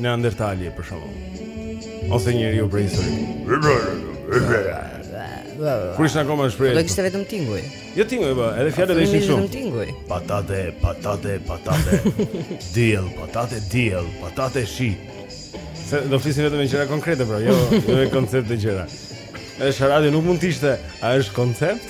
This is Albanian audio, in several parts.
Neandertali për shembull. Ose njeriu prehistorik. Kur ishte akoma në shpellë. Do kishte vetëm tinguj. Jo tinguj, po, edhe fjalët do ishin shumë. Tinguj. Patate, patate, patate. Diell, patate, diell, patate shi. Se do flisim vetëm me gjëra konkrete, pra, jo me koncepte gjëra. Është radio nuk mund të ishte, a është koncept?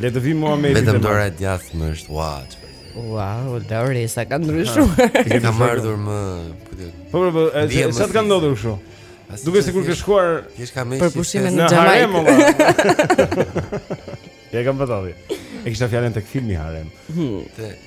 Le të vij Muhamedi. Vetëm dora e djathtë më është wow. Wow, Lori, sa ka ndryshuar. Ti ka marrë më, po ti. Po po, po ça të ka ndodhur kështu? Dukesh sikur ke shkuar për pushime në Xhamajkë. Ja kam patur. E kisha fjalën tek filmi Harem. Hmm.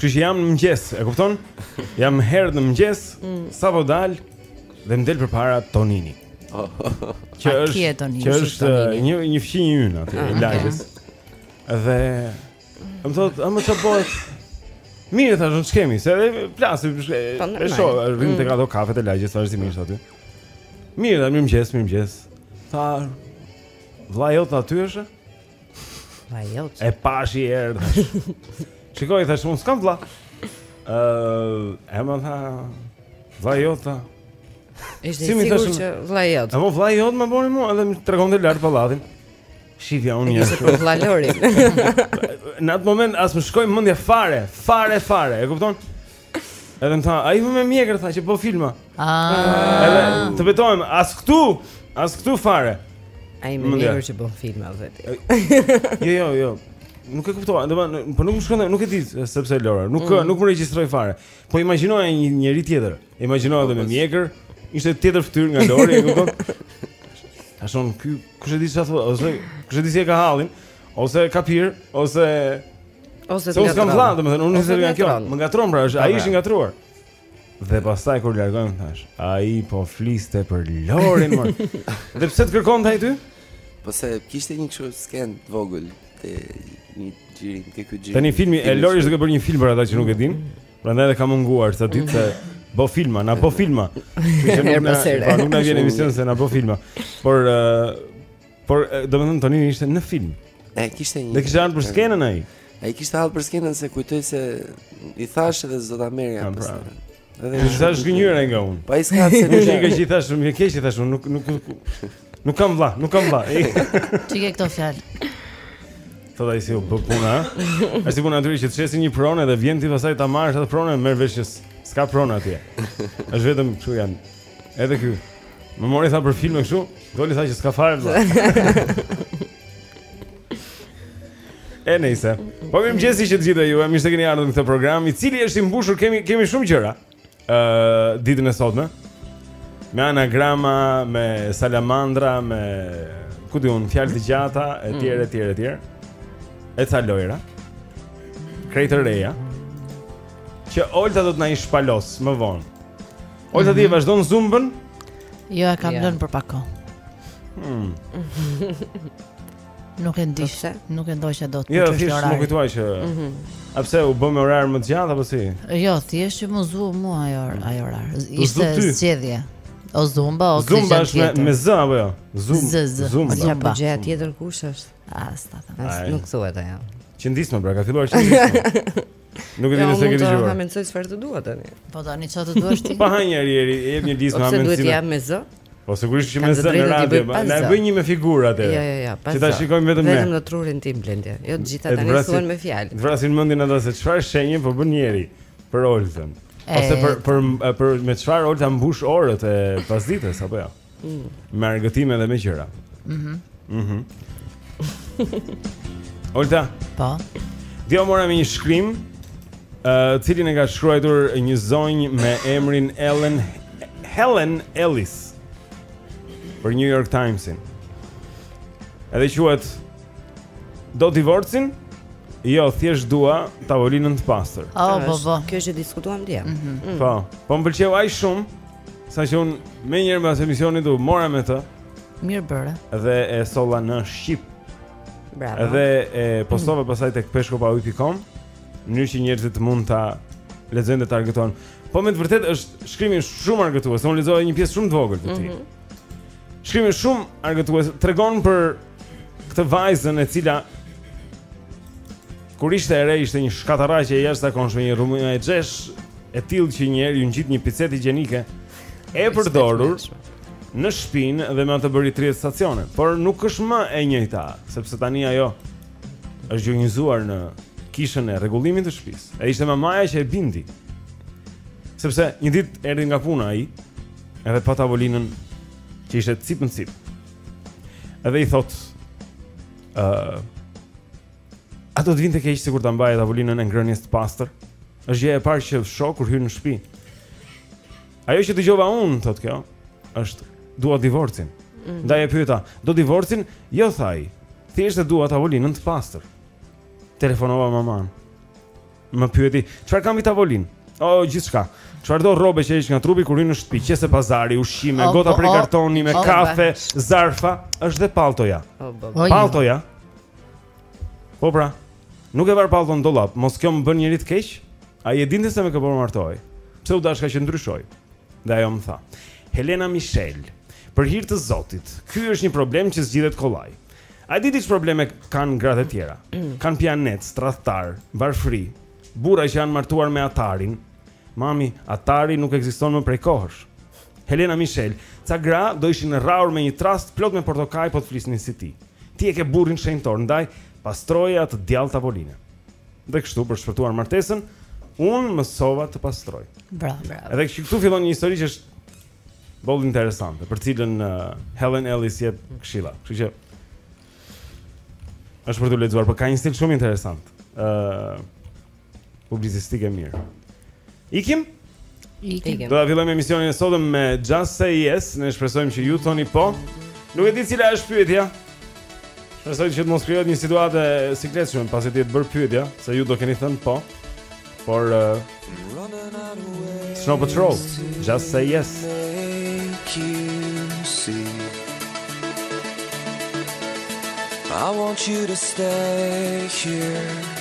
Kështu që jam në mëngjes, e kupton? Jam herët në mëngjes, mm. sapo dal dhe më del përpara Tonini. Që është Tonini, që është eh, një një fqinj i ynë aty ah, i lagjes. Dhe më thot, "Amer, çfarë bëhet?" Mirë thashë, ne s'kemi, se edhe flasim, po, e shoh, rrim tek mm. ato kafet e lagjes vazhdimisht aty. Mirë, mirëmëngjes, mirëmëngjes. Tha, "Vllai yt aty është?" E pashi e Shiko, thashë unë s'kam vlla uh, E më tha Vllai yt, tha Është i sigurt që vllai yt, tha E më vllai yt, tha më bori mu Edhe më tregonte lart pallatin Shifja unë një E për vlla Lori Në atë moment as më shkoi mëndja fare Fare, fare, e kupton? Edhe më tha, ai me mjekër, tha, që bo filma ah. Edhe, të betohem, as këtu, as këtu fare Ai me mjekër që bo filma, vetë Jo, jo, jo Nuk e kuptova, domethënë po nuk më shkon, nuk e di sepse Lora, nuk mm. nuk më regjistroi fare. Po imagjinoja një njeri tjetër. Imagjinoja edhe me po, po. mjekër, ishte tjetër fytyrë nga Lori, e kupton? Thashë ky, kush e di çfarë thotë, ose kush e di si e ka hallin? Ose ka pirë, ose ose të ngatron. Ose domethënë unë nisem nga kjo. Më ngatron pra, është ai ishte i ngatruar. Dhe pastaj kur largohem thash, ai po fliste për Lorin më. Dhe pse të kërkonte ai ty? Po se kishte një kështu skenë të vogël te një xhirim, te ky xhirim. Tani filmi e Lori është duke bërë një film për ata që nuk e dinë. Prandaj edhe ka munguar ca ditë se bo filma, na bo filma. Kishte një herë pasere. Po nuk na vjen në emision se na bo filma. Por Por domethënë Tonini ishte në film. E kishte një. Dhe kishte ardhur për skenën ai. Ai kishte ardhur për skenën se kujtoi se i thashë edhe tha Ameri pastaj. Pra. Edhe i thash gënjeva nga unë. Po ai s'ka se nuk e ka gjithë thashë, më keq i thashë, unë nuk nuk nuk kam vlla, nuk kam vlla. Ç'i ke këto fjalë. Po ai si u bë puna, ha? Ai si puna aty që të shesin një pronë dhe vjen ti pastaj ta marrësh atë pronë, merr vesh që s'ka pronë atje. Është vetëm kështu janë. Edhe ky. Më mori tha për filmin kështu, doli tha që s'ka fare vëlla. E nejse. Po mirëmëngjesi të gjithë ju, e mirë se keni ardhur në këtë program, i cili është i mbushur, kemi, kemi shumë gjëra, uh, ditën e sotme, me anagrama, me salamandra, me, ku di unë, fjalë të gjata, e mm. të tjera, e të tjera, e të tjera, e ca lojra, krejt të reja, që Olta do të na i shpalosë, më vonë. Olta ti e vazhdon zumbën? Jo, e kam lënë për pak kohë. Hmm. Nuk e ndiqje, nuk e ndiqja dot për çështje orari Jo, m'u kujtua që. Mhm. A pse u bë me orar më të gjatë apo si? Jo, thjesht që më zu mua ai orë, ai orar. Ishte zgjedhje. O zumba, o kishë Zumba është me, me zë, apo jo? Zumba, zë, zë, zumba. Zë, zë, zë, tjetër kush është? A, s'ta themi. Nuk thuhet ajo. Qëndisme, pra, ka filluar qëndisme. Nuk e di nëse e ke dëgjuar. Po mendoj çfarë të dua tani. Po tani çfarë të duash ti? Pa ha një herë, jep një listë aman. Po duhet të jetë me zë. Po sigurisht që me zë në radio, na bëj një me figurë atë. Jo, jo, jo, pastaj. Që ta shikojmë vetëm ne. Vetëm në trurin tim Blendi. Jo të gjitha tani thuaji me fjalë. Të vrasin mendjen ata se çfarë shenjë po bën njeri për Oltën. Ose për për për me çfarë Olta mbush orët e pasdites apo jo? Mm. Me argëtime dhe me gjëra Mhm Mhm Olta Po Dje u mora me një shkrim uh, Cilin e ka shkruajtur një zonjë me emrin Ellen Helen Ellis Për New York Timesin Edhe quhet Do divorcin? Jo, thjesht dua tavolinën të pastër. Oh, po, po. Kjo që diskutuam dje. Mm -hmm. Po, po më pëlqeu aq shumë Sa që unë menjëherë mbas emisionit u mora me të Mirë bëre Dhe e solla në shqip Bravo Dhe e postova mm. pastaj tek Peshku pa ujë pikë com Në mënyrë që njerëzit mund ta lexojnë dhe të argëtohen Po me të vërtetë është shkrimi shumë argëtues Unë lexova një pjesë shumë të vogër të tij mm -hmm. Shkrimi shumë argëtues Tregon për këtë vajzën e cila Kur ishte e re ishte një shkatërraqe e jashtëzakonshme, një rrëmujaxheshë, e tillë që një herë iu ngjit një pecetë higjienike e përdorur në shpinë dhe me atë bëri 30 stacione, por nuk është më e njëjta, sepse tani ajo është gjunjëzuar në kishën e rregullimit të shpisë. E ishte mamaja që e bindi. Sepse një ditë erdhi nga puna ai, edhe pa tavolinën që ishte cip në cip. Edhe i thotë ë uh, A do të të vinte keq sikur ta mbaje tavolinën e ngrënies të pastër? Është gjëja e parë që shoh kur hyn në shtëpi. Ajo që dëgjova unë, thotë kjo, është dua divorcin. Mm. Ndaj e pyeta, do divorcin? Jo tha. Thjesht e dua tavolinën të pastër. Telefonova maman. Më pyeti, çfarë ka mbi tavolinë? O oh, gjithçka. Çfarëdo rrobe që heq nga trupi kur hyn në shtëpi, qese pazari, ushqime, oh, gota oh, prej oh, kartoni me oh, kafe, oh, zarfa, është dhe paltoja. Oh, Paltoja. Po pra, nuk e var pallton në dollap, mos kjo më bën njeri të keq? Ai e dinte se me kë po martohej. Pse u dashka që të ndryshoj? Dhe ajo më tha. Helena Michelle, për hir të Zotit, ky është një problem që zgjidhet kollaj. A di ti ç'probleme kanë gratë e tjera? Kanë pijanecë, tradhtarë, varfëri, burra që janë martuar me atarin. Mami, atari nuk ekziston më prej kohësh. Helena Michelle, ca gra do ishin rrahur me një trastë plot me portokaj po të flisnin si ti. Ti e ke burrin shenjtor, ndaj pastroje atë djall tavoline. Dhe kështu për të shpëtuar martesën, unë mësova të pastroj. Bravo, bravo. Edhe që këtu fillon një histori që është boll interesante, për cilën uh, Helen Ellis jep këshilla. Kështu që është për t'u lexuar, por ka një stil shumë interesant. Ë uh, Publicistikë e mirë. Ikim? Ikim. Do ta fillojmë emisionin e sotëm me Just Say Yes. Ne shpresojmë që ju të thoni po. Nuk e di cila është pyetja. Shpresoj që të mos krijohet një situatë e sikletshme pasi të jetë bërë pyetja, se ju do keni thënë po. Por uh, Snow Patrol, Just Say Yes. I want you to stay here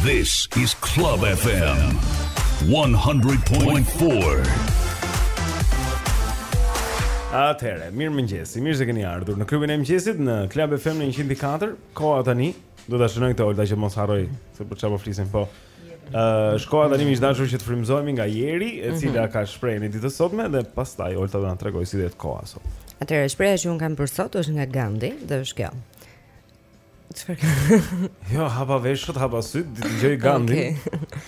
This is Club FM 100.4. Atëherë, mirë mëngjesi. Mirë se keni ardhur në klubin e mëngjesit në Club FM në 100.4. Koha tani do ta shënoj këtë Olta që të mos harroj se për çfarë po flisim po. Uh, është koha tani miq të dashur që të frymëzohemi nga Jeri, e mhm. cila ka shprehjen e ditës së sotme dhe pastaj Olta do na tregojë si do jetë koha sot. Atëherë shprehja që unë kam për sot është nga Gandhi dhe është kjo. Çfarë? jo, hapa veshët, hapa sytë, dëgjoj Gandhi. Okay.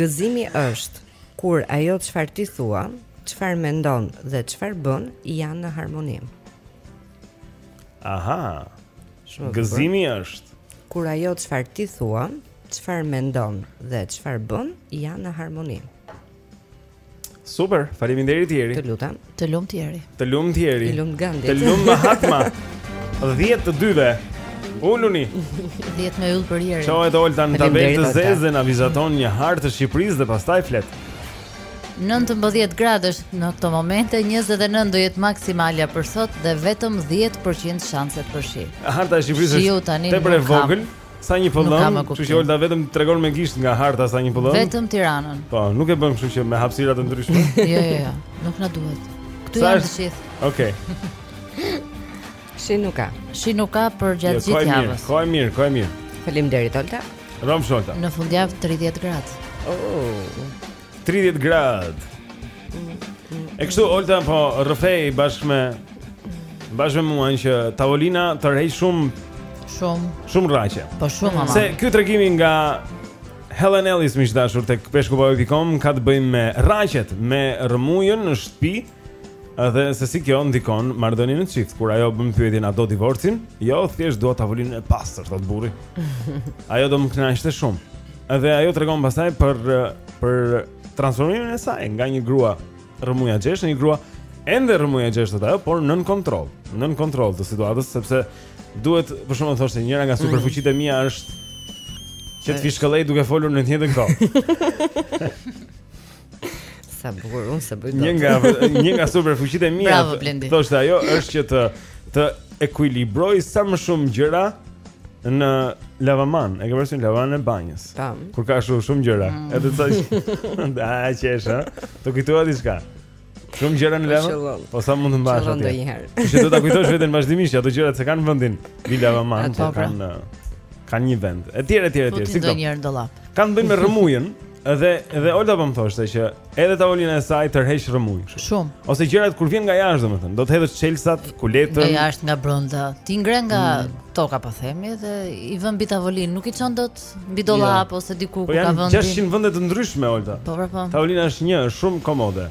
Gëzimi është kur ajo çfarë ti thua, çfarë mendon dhe çfarë bën janë në harmoni. Aha. Shumë. Gëzimi është kur ajo çfarë ti thua, çfarë mendon dhe çfarë bën janë në harmoni. Super, faleminderit Jeri. Të lutem. Të lumt Jeri. Të lumt Jeri. Të lumt Gandhi. Të lumt Mahatma. 10 të dyve. Uluni. 10 me yll për Jeri. Çohet Olta në tabelë të zezë dhe na vizaton një hartë të Shqipërisë dhe pastaj flet. 19 gradësh në këto momente, 29 do jetë maksimalja për sot dhe vetëm 10% shanset për shi. Harta e Shqipërisë është tepër e vogël, sa një pëllëmbë, kështu që Olta vetëm tregon me gisht nga harta sa një pëllëmbë. Vetëm Tiranën. Po, nuk e bën kështu që me hapësira të ndryshme. jo, jo, jo, nuk na duhet. Këtu janë të gjithë. Okej. Okay. Shi nuk ka. Shi nuk ka për gjatë jo, gjithë javës. Kohë e mirë, kohë e mirë. Faleminderit Olta. Rrofsh Olta. Në fundjavë 30 gradë. Oh. 30 gradë. E kështu Olta po rrëfen bashkë me bashkë me mua që tavolina tërheq shumë shumë shumë rraqe. Po shumë ama. Se ky tregimi nga Helen Ellis miq të dashur tek peshkupauje.com ka të bëjë me rraqet, me rrëmujën në shtëpi. Edhe se si kjo ndikon marrëdhënien në çift, kur ajo bën pyetjen a do divorcin? Jo, thjesht dua tavolinën e pastër, thotë burri. Ajo do më kënaqte shumë. Edhe ajo tregon pastaj për për transformimin e saj nga një grua rrëmujaxheshë në një grua ende rrëmujaxheshë thotë ajo, por nën kontroll, nën kontroll të situatës sepse duhet, për shembull thoshte njëra nga mm. superfuqitë e mia është që të fishkëllej duke folur në të njëjtën kohë. Sa bukur, unë s'e bëj dot. Një nga një nga superfuqitë e mia. Thoshte ajo është që të të ekuilibroj sa më shumë gjëra në lavaman, e ke parasysh lavamanin e banjës. Tam. Kur ka shumë shumë gjëra, mm. edhe sa da qesh, ha. Të kujtoa diçka. Shumë gjëra në lavaman. Po sa mund të mbash atë? Që do ta kujtosh veten vazhdimisht, ato gjëra s'e kanë vendin në lavaman, që po pra. kanë kanë një vend. Etj, etj, etj. Si do? Kanë ndonjë dollap. Ka të bëjë me rrëmujën. Edhe edhe Olta po më thoshte që edhe tavolina e saj tërheq rrëmujë kështu. Shumë. Ose gjërat kur vjen nga jashtë domethënë, do të hedhësh çelësat, kuletën. Nga jashtë nga brenda. Ti i ngre nga mm. toka po themi dhe i vën mbi tavolinë, nuk i çon dot mbi dollap jo. ose diku po ku ka vend. Po janë 600 vende të ndryshme Olta. Po po. Tavolina është një, është shumë komode.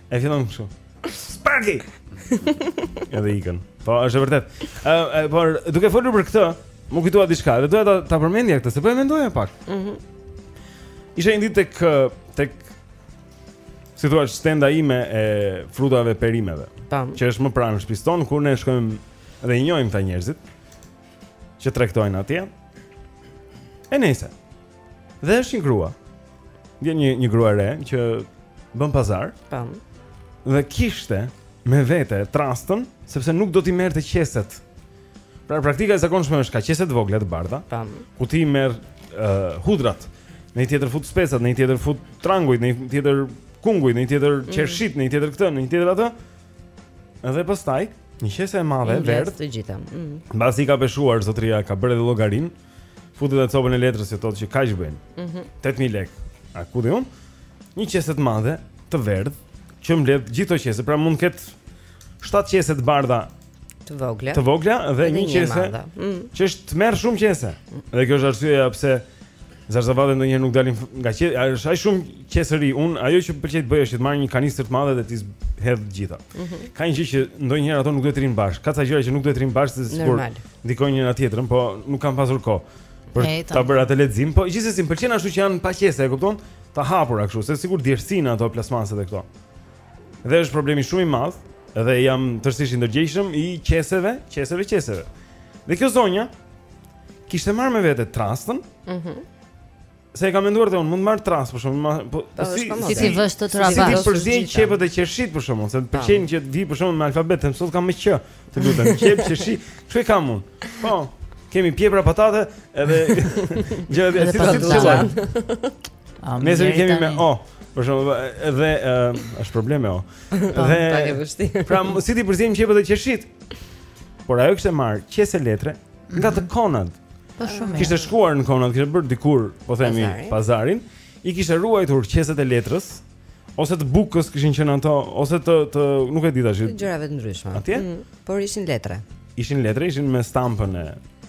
E fillon kështu. Pak. Edhe ikën. Po, është e vërtetë. Ë, uh, por duke folur për këtë, m'u kujtua diçka, dhe doja ta ta përmendja këtë, se po e mendoja pak. Mhm. Mm Isha një ditë tek tek si t'ia them stenda ime e frutave perimeve. Tam. Që është më pranë shtëpisë tonë kur ne shkojmë dhe i njohim këta njerëzit që tregtojnë atje. E nejse. Dhe është një grua. Vjen një një grua e re që bën pazar. Tan. Po. Dhe kishte me vete trastën, sepse nuk do t'i merrte qeset. Pra praktika e zakonshme është ka qese të vogla të bardha. Tan. Po. Ku ti merr uh, hudrat, në një tjetër fut specat, në një tjetër fut trangujt, në një tjetër kungujt, në një tjetër mm. qershitë, mm. në një tjetër këtë, në një tjetër atë. Dhe pastaj një qese e madhe e verdhë. Të gjitha. Mm. Mbasi ka peshuar zotëria, ka bërë edhe llogarinë. Fut edhe copën e letrës që thotë që kaq bën. Mhm. 8000 lek. A ku di unë? Një qese të madhe, të verdhë, që mbledh gjithë ato qese, pra mund të ketë 7 qese të bardha të vogla. Të vogla dhe një qese. Mm. Që është tmerr shumë qese. Dhe kjo është arsyeja pse zarzavatet ndonjëherë nuk dalin nga qeset, është ai shumë qesëri. Unë ajo që pëlqej të bëj është të marr një kanistër të madhe dhe t'i hedh të gjitha. Mm -hmm. Ka një gjë që ndonjëherë ato nuk duhet të rrin bash. Ka ca gjëra që nuk duhet të rrinë bashkë se sikur Ndikojnë njëra-tjetrën, po nuk kam pasur kohë për ta bërë atë lexim, po gjithsesi më pëlqen ashtu që janë pa qese, e kupton? Të hapura kështu, se sikur djersijnë ato plastmasat e këto. Dhe është problemi shumë i madh, dhe jam tërësisht i ndërgjegjshëm i qeseve, qeseve, qeseve. Dhe kjo zonja kishte marrë me vete trastën. Mhm. Mm Se e ka menduar dhe unë, mund të marrë trastë për shembull, po, po, po si, si, si vështë të trabas. Si t'i përziej qepët e qershitë për shembull, se të përqenë që të vij për shembull me alfabet, të mësot kam më që, të lutem, qepë, qershi, që e kam unë? Po, kemi pjepra patate, edhe, gjë edhe, si të të të Nëse të kemi me O, për shembull, edhe, është problem me O. Po, dhe, pra, si t'i përziej qepët e qershitë? Por ajo kishte marrë qese letre, nga të Konad. Për shembull. Kishte shkuar në Konad, kishte bërë dikur, po themi, pazarin. pazarin. I kishte ruajtur qeset e letrës ose të bukës kishin qenë ato ose të të nuk e di tash. Gjërave të ndryshme. Atje? Mm -hmm. Por ishin letre. Ishin letre, ishin me stampën e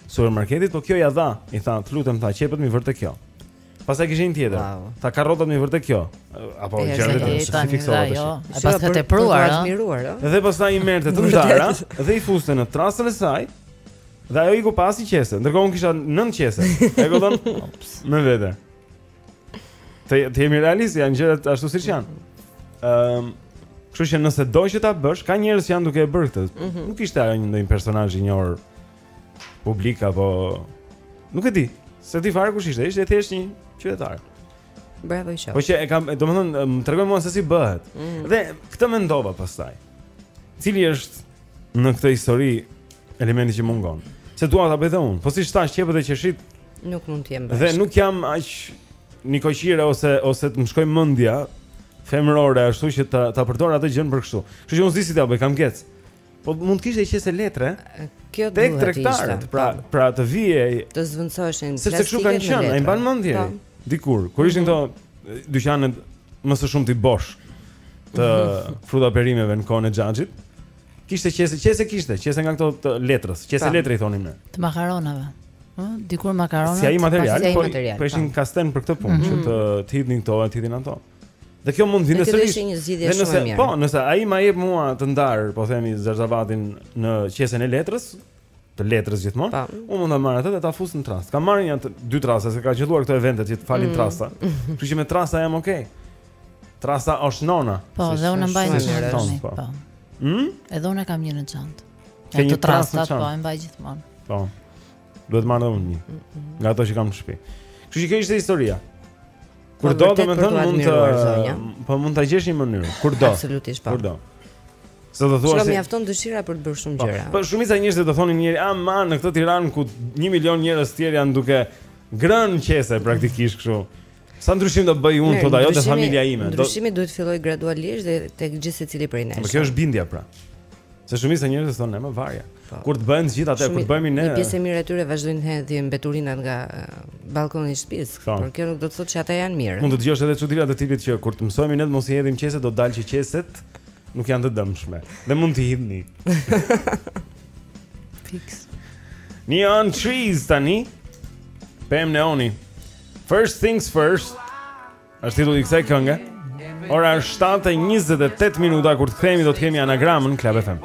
supermarketit, po kjo ia dha, i tha, "Të lutem, tha, qepët m'i vër te kjo." Pastaj kishte një tjetër. Tha karrotat m'i vër te kjo. Apo gjëra të tjera se s'i fiksova tash. Jo, paska tepruar, ëh. Admiruar, ëh. Dhe pastaj i merrte të ndara dhe i fuste në trastën e saj. Dhe ajo iku pa asnjë qese. Ndërkohë unë kisha 9 qese. E kupton? Me vete. Të të jemi realistë, janë gjërat ashtu siç janë. Ëm, kështu që nëse do që ta bësh, ka njerëz që janë duke e bërë këtë. Mhm. Nuk ishte ajo një ndonjë personazh i njohur publik apo nuk e di, s'e di fare kush ishte, ishte thjesht një qytetare. Bravo i qoftë. Po që e kam, domethënë më tregon mua se si bëhet. Mm. Dhe këtë mendova pastaj. Cili është në këtë histori elementi që mungon? Se dua ta bëj dhe unë. Po si thashë qepët e qershitë nuk mund të jenë bashkë. Dhe nuk jam aq nikoqire ose ose të më shkojë mendja femërore ashtu që ta ta përdor atë gjënë për kështu. Kështu që unë s'di si ta bëj, kam ngec. Po mund të kishte qese letre. Kjo do të tregtarët, pra, po. pra të vijej. Të zëvendësoheshin plastikët. Sepse kështu kanë qenë, a e mban mend. Po. Dikur, kur ishin këto mhm. dyqanet më së shumti bosh të mhm. fruta perimeve në kohën e xhaxhit, kishte qese, qese kishte, qese nga këto të letrës, qese pra. letre i thonim ne. Të makaronave. Ë, dikur makaronat. Si ai material, po, po ishin kasten për këtë punë, që mhm. të të hidhnin këto, të hidhin ato. Dhe kjo mund të vijë sërish. Është një zgjidhje shumë e mirë. Po, nëse ai ma jep mua të ndarë, po themi zarzavatin në qesen e letrës, të letrës gjithmonë, po. unë mund ta marr atë dhe ta fus në trastë. Kam marrë një dy trasta se ka qëlluar këto evente që të falin mm. trasta. Kështu që me trasta jam okay. Trasta është e nonës. Po, dhe unë mbaj në çantë. Po. po. Hm? Edhe unë kam një në çantë. Ke një trasta po, e mbaj gjithmonë. Po. Duhet marrë unë një. Nga ato që kam në shtëpi. Kështu që kjo ishte historia. Kur do, domethënë mund ta po mund ta gjesh një mënyrë. Kur do? Absolutisht po. Kur do? Ç'do thuash se Shumë mjafton dëshira për të bërë shumë po, gjëra. Po shumica e njerëzve do thonin njëri, "Ah, ma në këtë Tiranë ku 1 milion njerëz të tjerë janë duke ngrënë qese praktikisht kështu." Sa ndryshim do bëj unë thotë ai o te familja ime. Ndryshimi duhet të fillojë gradualisht dhe tek gjithë secili prej nesh. Po kjo është bindja pra. Se shumica e njerëzve thonë në m... varja. Po. Kur të bëjnë të gjithë atë, kur ta bëjmë ne. Një pjesë e mirë e tyre vazhdojnë të hedhin mbeturinat nga ballkoni i shtëpisë, po. por kjo nuk do të thotë që ata janë mirë. Mund të dëgjosh edhe çudira të tipit që kur të mësohemi ne të mos i hedhim qeset, do të dalë që qeset nuk janë të dëmshme dhe mund t'i hidhni. Fiks. Neon trees tani. Pemë neoni. First things first. Është titulli i kësaj kënge. Ora është 7 e 28 minuta kur të kthehemi do të kemi anagramën në Club FM.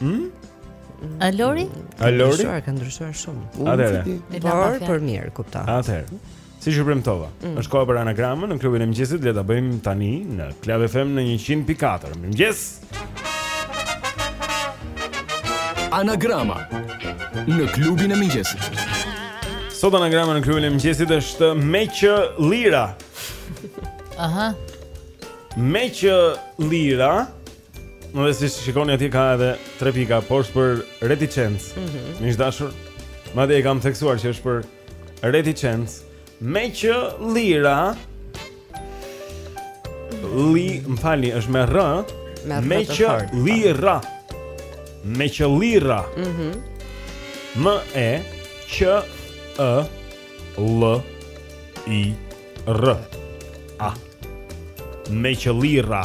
Hm? A Lori? A Lori? Ndryshuar, ka ndryshuar shumë. Atëherë. Por për mirë, kuptoj. Atëherë. Siç ju premtova, mm. është koha për anagramën në klubin e mëngjesit, le ta bëjmë tani në Club FM në 100.4. Mëngjes. Anagrama në klubin e mëngjesit. Sot anagrama në klubin e mëngjesit është Meqë Lira. Aha. Meqë Lira. Edhe siç shikoni aty ka edhe tre pika poshtë për reticencë mm -hmm. Miq të dashur Madje e kam theksuar që është për reticencë Meqë lira Li, më falni, është me rë Me, meqë lira Meqë lira mm -hmm. M E Q Ë L I R A Meqë lira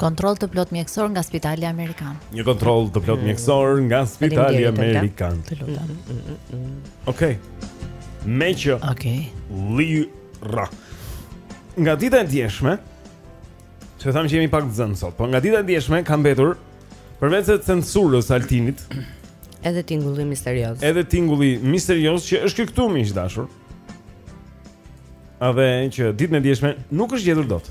Kontroll të plot mjekësor nga Spitali Amerikan. Një kontroll të plot mjekësor nga Spitali Amerikan. Të lutem. Mm, mm, mm, Okej. Meqë. Okej. Lira. Nga dita e djeshme, që thamë që jemi pak të zënë sot, po nga dita e djeshme ka mbetur përveç se censurës Altinit, edhe tingulli misterioz. Edhe tingulli misterioz që është kaq i dashur. A dhe që ditën e djeshme nuk është gjetur dot.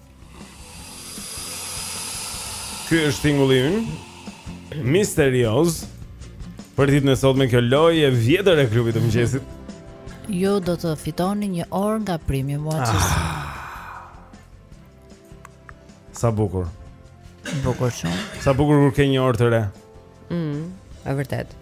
Ky është tingulli ynë Misterioz Për ditën e sotme kjo lojë e vjetër e klubit të mëngjesit Ju do të fitoni një orë nga primi muaqës ah. Sa bukur Bukur shumë Sa bukur kur ke një orë të re mm, E vërtetë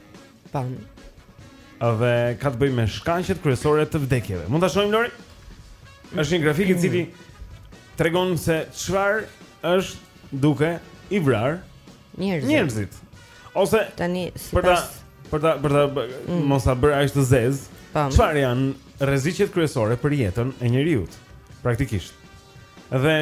Tan. Dhe ka të bëjë me shkaqet kryesore të vdekjeve. Mund ta shohim Lori? Është një grafik i cili tregon se çfarë është duke i vrarë njerëzit. Njerëzit. Ose tani sipas për ta për ta për ta mm. mos ta bërë aq të zezë. Çfarë janë rreziqet kryesore për jetën e njeriut? Praktikisht. Dhe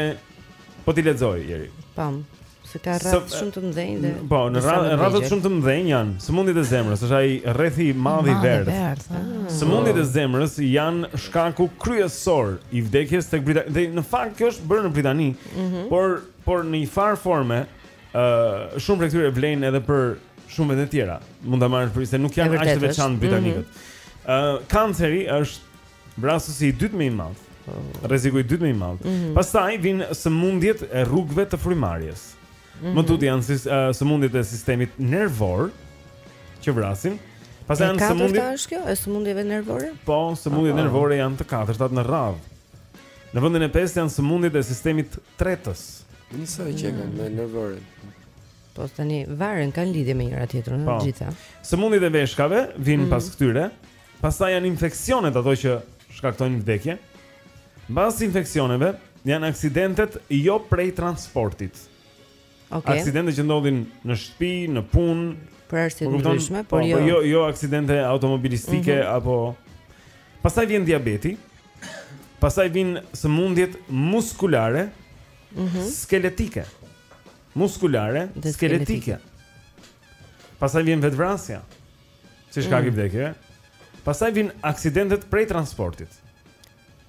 po t'i lexoj ieri. Pam. Se ka rrathë shumë të mëdhenj dhe Po, në rrathët shumë të mëdhenj janë sëmundjet e zemrës, është ai rrethi i madh i verdhë. Ah. Sëmundjet e zemrës janë shkaku kryesor i vdekjes tek Britania. Dhe në fakt kjo është bërë në Britani, mhm. por por në një farë forme, ë uh, shumë prej këtyre vlejnë edhe për shumë vende të tjera. Mund ta marrësh për se nuk janë aq të veçantë britanikët. Mhm. Ë mm -hmm. uh, kanceri është Vrasësi i dytë më i madh. Rreziku i dytë më i madh. Mm -hmm. Pastaj vijnë sëmundjet e rrugëve të frymëmarrjes. Mm -hmm. Më tutje janë si, uh, sëmundjet e sistemit nervor që vrasin. Pastaj janë sëmundjet. E katërta është kjo, e sëmundjeve nervore? Po, sëmundjet oh, oh. nervore janë të katërtat në radhë. Në vendin e pestë janë sëmundjet e sistemit tretës. Nisa e qenë mm. me nervorin. Po tani varen kanë lidhje me njëra tjetrën, po. gjitha. Sëmundjet e veshkave vijnë mm. pas këtyre. Pastaj janë infeksionet ato që shkaktojnë vdekje. Mbas infeksioneve janë aksidentet jo prej transportit. Okay. Aksidente që ndodhin në shtëpi, në punë, për arsye po të ndryshme, por po, jo. Po jo, jo aksidente automobilistike mm -hmm. apo Pastaj vjen diabeti. Pastaj vijnë sëmundjet muskulare, mm -hmm. skeletike. Muskulare, skeletike. skeletike. Pastaj vjen vetëvrasja. Si shkak i mm. vdekjeve. Pastaj vijnë aksidentet prej transportit.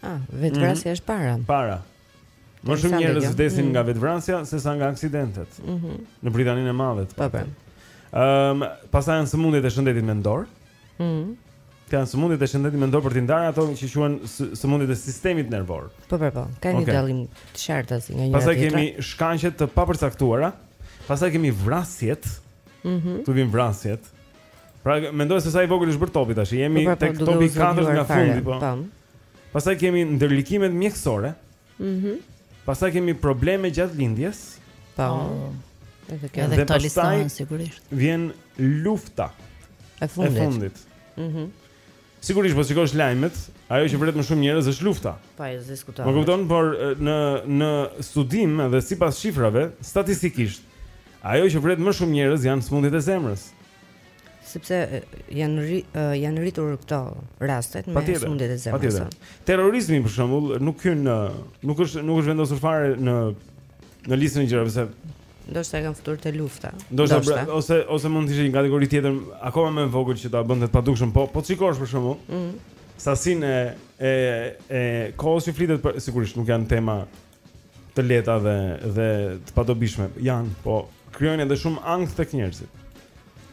Ah, vetvrasja mm. është para. Para. Më shumë njerëz vdesin mm. nga vetvrasja sesa nga aksidentet. Mm -hmm. Në Britaninë e Madhe. Po po. Ehm, um, pastaj janë sëmundjet e shëndetit mendor. Mhm. Mm kanë sëmundjet e shëndetit mendor për të ndarë ato që quhen sëmundjet e sistemit nervor. Po po po, ka një okay. dallim të qartë as nga një. Pastaj kemi shkaqe të papërcaktuara. Pastaj kemi vrasjet. Mhm. Këtu vijnë vrasjet. Pra mendoje se sa i vogël është bërë topi tash. Jemi po, pra, po, tek topi 4 nga fundi po. Tam. Pastaj kemi ndërlikimet mjekësore. Mhm. Mm Pastaj kemi probleme gjatë lindjes. Po. Edhe kjo edhe këto listën sigurisht. Vjen lufta e fundit. E fundit. Mhm. Mm Sigurisht po shikosh lajmet, ajo që vret më shumë njerëz është lufta. Po, e diskutoj. Më kupton, por në në studim edhe sipas shifrave, statistikisht, ajo që vret më shumë njerëz janë sëmundjet e zemrës. Sepse janë ri, janë rritur këto rastet me sëmundjet e zemrës. Patjetër. Terrorizmi për shembull nuk hyn nuk është nuk është vendosur fare në në listën e gjërave se Ndoshta e kanë futur te lufta. Ndoshta pra, ose ose mund të ishte një kategori tjetër akoma më e vogël që ta bënte të padukshëm, po po shikosh për shembull. Ëh. Mm Sasinë e e e kohës që flitet për sigurisht nuk janë tema të lehta dhe dhe të padobishme. Janë, po krijojnë edhe shumë ankth tek njerëzit.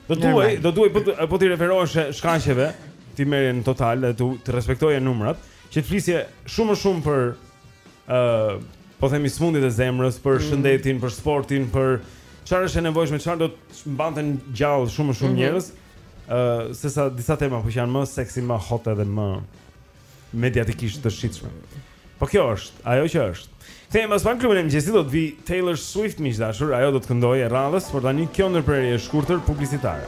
Do duhej, do duhej po po t'i referohesh shkaqeve, t'i merrje në total dhe të, të respektoje numrat, që të flisje shumë më shumë për ë uh, po themi sëmundjet e zemrës, për mm. shëndetin, për sportin, për çfarë është e nevojshme, çfarë do të mbante gjallë shumë më shumë mhm. njerëz. Mm -hmm uh, sesa disa tema po që janë më seksi, më hot edhe më mediatikisht të shitshme. Po kjo është, ajo që është. Kthehemi pas pak, Klubin e mëngjesit do të vijë Taylor Swift miq të dashur, ajo do të këndojë e radhës, por tani kjo ndërprerje e shkurtër publicitare.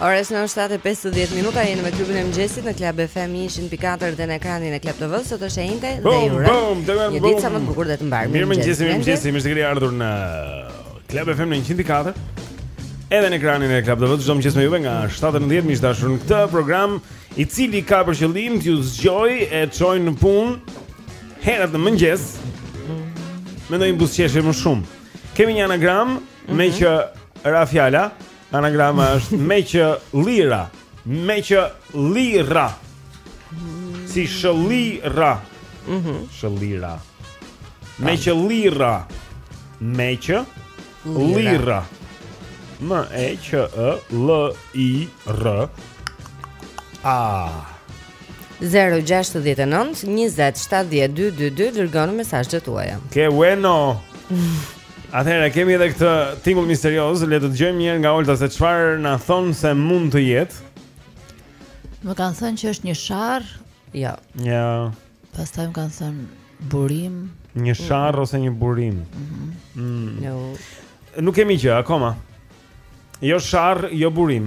Ora është 7:50 minuta jemi me klubin e mëngjesit në Club FM 104 dhe në ekranin e Club TV sot është e enjte dhe ju uroj. Një ditë sa më të bukur dhe të mbarë. Mirë mëngjes, mirë mëngjes, mirë se keni ardhur në Club FM 104. Edhe në ekranin e Club TV çdo mëngjes me juve nga 7:10 miq të dashur në këtë program i cili ka për qëllim t'ju zgjojë e çojë në punë herët në mëngjes. Mendo, buzëqesh më shumë. Kemi një anagram mm -hmm. mhm. meqë ra fjala. Anagrama është me që lira. Me që lira. Si shëllira. Mhm. Mm shëllira. Me që lira. Me që lira. M E Q E L I R A. 069 20 70 222 dërgoni mesazhet tuaja. Que bueno. Atëherë kemi edhe këtë tingull misterioz, le të dëgjojmë një herë nga Olta se çfarë na thon se mund të jetë. Më kanë thënë që është një sharrë. Jo. Jo. Pastaj më kanë thënë burim. Një sharrë ose një burim. Mhm. Mm mm. Jo. Nuk kemi gjë akoma. Jo sharrë, jo burim.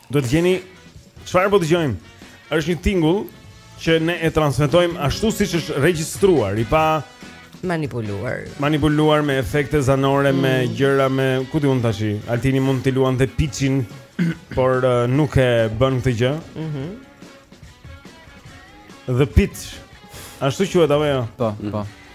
Duhet të gjeni çfarë po dëgjojmë. Është një tingull që ne e transmetojmë ashtu siç është regjistruar, i pamanipuluar. Manipuluar me efekte zanore, mm. me gjëra me, ku di unë tashi, Altini mund t'i luante pitchin, por uh, nuk e bën këtë gjë. Mhm. Mm The pitch. Ashtu quhet apo jo? Po, po.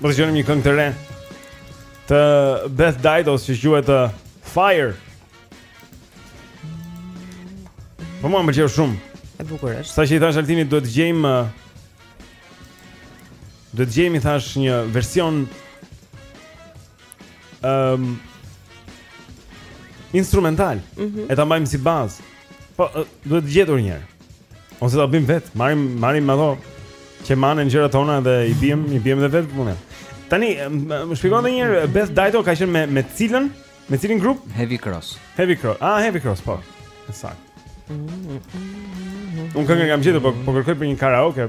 Po dëgjonim një këngë të re të Beth Dittos që quhet uh, Fire. Po mua më pëlqeu shumë. E bukur është. Saqë i thashë Altinit duhet të gjejmë uh, duhet të gjejmë i thashë një version um, instrumental. Mm -hmm. E ta mbajmë si bazë. Po duhet gjetur një herë. Ose ta bëjmë vetë, marrim marrim ato që mbajnë gjërat tona dhe i biem, i biem edhe vetë punën. Tani më shpjegon edhe një herë Beth Ditto ka qenë me me cilën? Me cilin grup? Heavy Cross. Heavy Cross. Ah, Heavy Cross, po. Saktë. Mm -hmm. Unë këngën kam gjetur, po po kërkoj për një karaoke.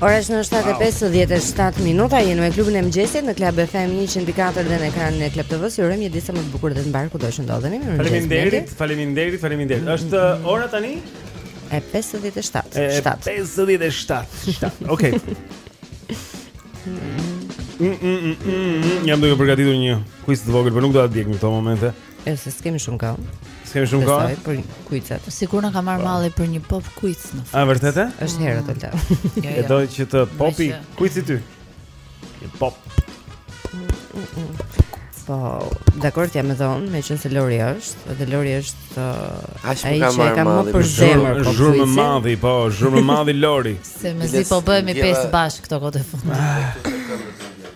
Ora është 7:57 minuta, jemi me klubin e mëngjesit në Club FM 104 dhe në ekranin e Club TV. Ju urojmë një ditë sa më të bukur dhe të mbarë kudo që ndodheni. Faleminderit, faleminderit, faleminderit. Është uh, ora tani? E 57. E 57. Okej. Jam duke përgatitur një quiz të vogël, por nuk do ta djeg në këto momente. E se s'kemi shumë kohë. S'kemi shumë kohë. për kuicet. Sikur na ka marrë po. malli për një pop kuic në fund. A vërtetë? Është herë të lë. E do që të popi kuicit ty. Një pop. Po, dakord jam domethënë, meqenëse Lori është, dhe Lori është uh, ai që ka marrë më për zemër, po zhurmëmadhi, po zhurmëmadhi Lori. Se mezi po bëhemi pesë bashkë këto kohë të fundit. Ah.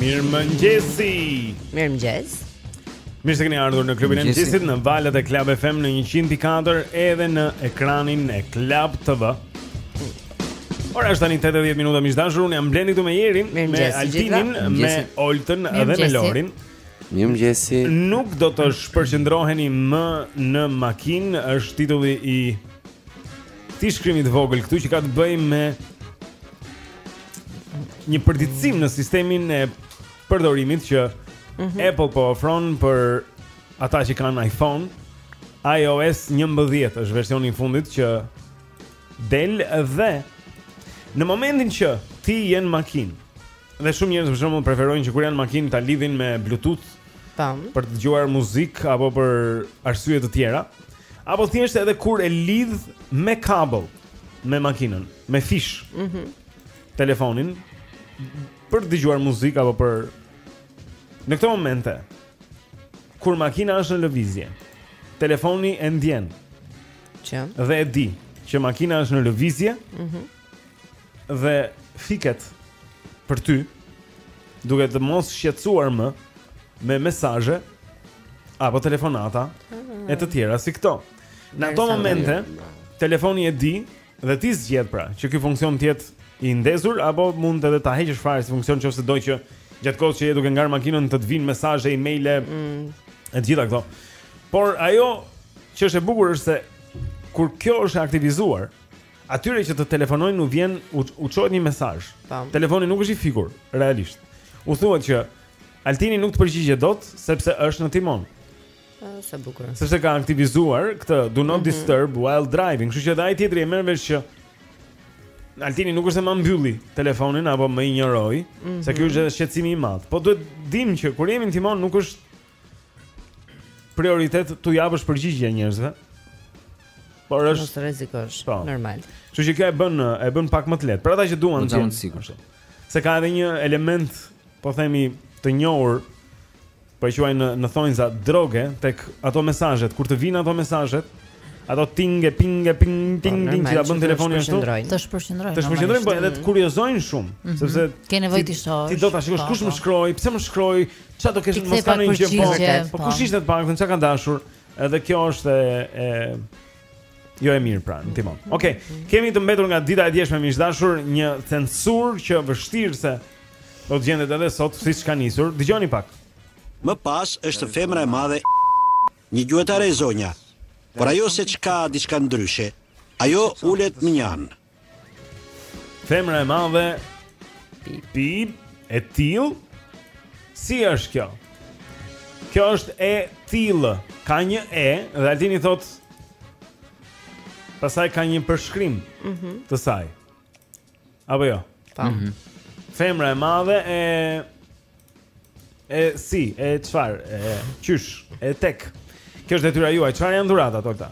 Mirëmëngjesi Mirëmëngjes Mirë se keni ardhur në klubin e mëngjesit Në valët e Klab FM në 100.4 Edhe në ekranin e Klab TV Ora është tani 8 e 10 minuta miq të dashur, unë jam Blendi këtu me Jerin, me Altinin, me Oltën dhe me Lorin. Mirëmëngjesi. Nuk do të shpërqendroheni më në makinë, është titulli i këtij shkrimi të vogël këtu që ka të bëjë me një përditësim në sistemin e përdorimit që Apple po ofron për ata që kanë iPhone. iOS 11 është versioni i fundit që del dhe në momentin që ti je në makinë dhe shumë njerëz për shembull preferojnë që kur janë në makinë ta lidhin me Bluetooth për të dëgjuar muzikë apo për arsye të tjera. Apo thjesht edhe kur e lidh me kabëll me makinën, me fishë telefonin për të dëgjuar muzikë apo për në këto momente kur makina është në lëvizje. Telefoni e ndjen. Që? Dhe e di që makina është në lëvizje. Mhm. Mm dhe fiket për ty duke të mos shqetësuar më me mesazhe apo telefonata e të tjera si këto. Në ato momente telefoni e di dhe ti zgjedh pra që ky funksion të jetë i ndezur apo mund edhe ta heqësh fare si funksion nëse do që gjatë kohës që je duke ngarë makinën të të vinë mesazhe, emailë e të gjitha këto. Por ajo që është e bukur është se kur kjo është aktivizuar, Atyre që të telefonojnë u vjen u, u çohet një mesazh. Telefoni nuk është i fikur, realisht. U thuhet që Altini nuk të përgjigjet dot sepse është në timon. Ah, sa bukur. Sepse ka aktivizuar këtë do not disturb while driving, kështu që ai tjetri e merr vesh që Altini nuk është se ma mbylli telefonin apo më injoroi, mm -hmm. se ky është edhe shqetësimi i madh. Po duhet të dimë që kur jemi në timon nuk është prioritet t'u japësh përgjigje njerëzve. Por është mos rrezikosh, po. normal. Kështu që kjo e bën e bën pak më të lehtë. Për ata që duan të jenë të sigurt. Se ka edhe një element, po themi, të njohur po e quaj në, në thonjëza droge tek ato mesazhet. Kur të vijnë ato mesazhet, ato tinge pinge ping po, ting ting që bën telefoni ashtu. Të shpërqendrojnë. Të shpërqendrojnë, po edhe të kuriozojnë shumë, mhm. sepse ke nevojë të shohësh. Ti do ta shikosh po, kush më po. shkroi, pse më shkroi, Çfarë do ketë më thënë një gjë po. Po, po kush ishte të paktën çka ka dashur? Edhe kjo është e Jo e mirë pra, në timon Oke, okay, mhm. kemi të mbetur nga dita e djeshme Miq të dashur një censurë që vështirë se Do të gjendet edhe sot, siç ka nisur Dëgjoni pak Më pas është femra e madhe Një gjuetare e zonja Por ajo seç ka diçka ndryshe Ajo ulet mënjanë Femra e madhe Pip E tillë Si është kjo Kjo është e tillë Ka një e Dhe Altini thotë Pastaj ka një përshkrim mm -hmm. Të saj Apo jo mm -hmm. Femra e madhe e E si, e çfarë, e qysh, e tek. Kjo është detyra juaj. Çfarë janë dhuratat Olta?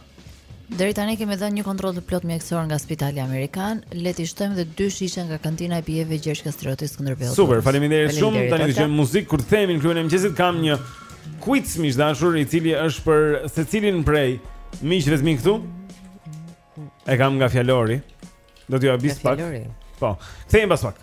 Deri tani kemi dhënë një kontroll të plotë mjekësor nga Spitali Amerikan. Le t'i shtojmë edhe dy shishe nga kantina e pijeve Gjergj Kastrioti Skënderbeu. Super, faleminderit shumë. Tani dëgjojmë muzikë kur të kthehemi në klubin e mëngjesit kam një quiz miq të dashur i cili është për secilin prej miqve të mi këtu. E kam nga fjalori. Do t'ju habis pak. Po. Kthehemi pas pak.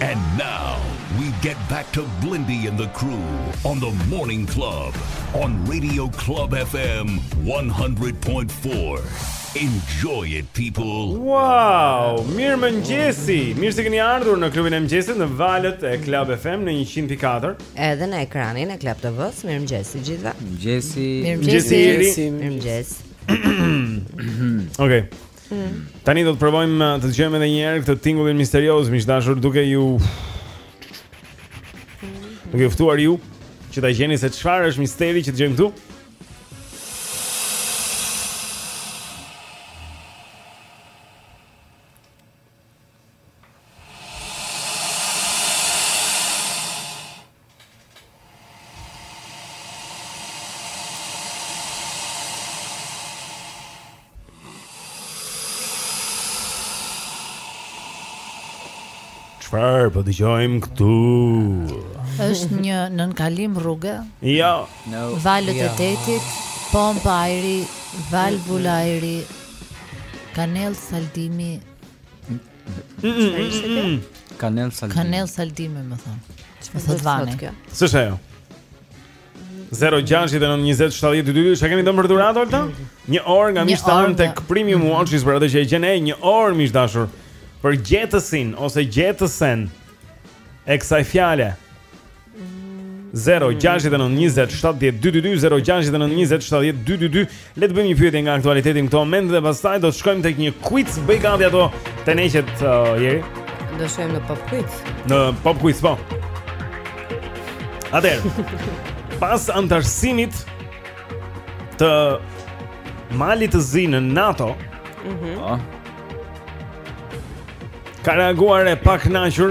And now we get back to Blendi and the crew on the morning club on radio club fm 100.4 enjoy it people wow mirëmëngjesi mirë se keni ardhur në klubin e mëngjesit në valët e club fm në 104 edhe në ekranin e club tv-së mirëmëngjesi gjithëve mëngjesi mëngjesi mëngjesi Okej. Okay. Tani do të provojmë uh, të dëgjojmë edhe një herë këtë tingullin misterioz, miq të dashur, duke ju duke ju ftuar ju që ta gjeni se çfarë është misteri që dëgjojmë këtu. Çfarë po dëgjojmë këtu? Është një nënkalim rruge? Jo. No. Valët e detit, pompa ajri, valvula ajri, Kanell saldimi. Çfarë ishte kjo? Kanell saldimi. Kanell saldimi më thonë. Çfarë thotë Vani? S'është ajo. 0692070222 ça kemi dhënë për dhuratë Olta? Një orë nga Mishtan tek Premium mhm. Watches për atë që e gjen e një orë miq të dashur për gjetësin ose gjetësen e kësaj fjale. 0-6-9-27-12-2 Le të bëjmë një pyetje nga aktualiteti në këto momente dhe pastaj do të shkojmë tek një quiz Bëj gati ato teneqet uh, jeri Do shkojmë në pop quiz Në pop quiz, po Atëherë Pas anëtarësimit të Malit të Zi në NATO mm -hmm. Ka reaguar e pakënaqur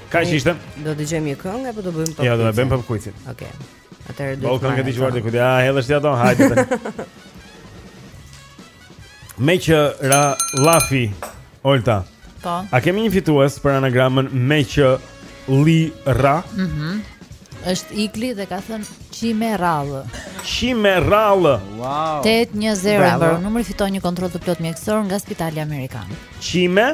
Kaq ishte? Do dëgjojmë një këngë, apo do bëjmë për kujtësin? Ja, do të bëjmë për kujtësin. Oke. Atëherë do të marrë. Do këngë këti që vartë Ja, edhe është ato, hajde. Meqë ra llafi, Olta. Po. A kemi një fitues për anagramën me që li ra? Mhm. është Igli dhe ka thënë qimerrallë. Qimerrallë. Wow. 810 numri fiton një kontroll të plotë mjekësor nga Spitali Amerikan. Qime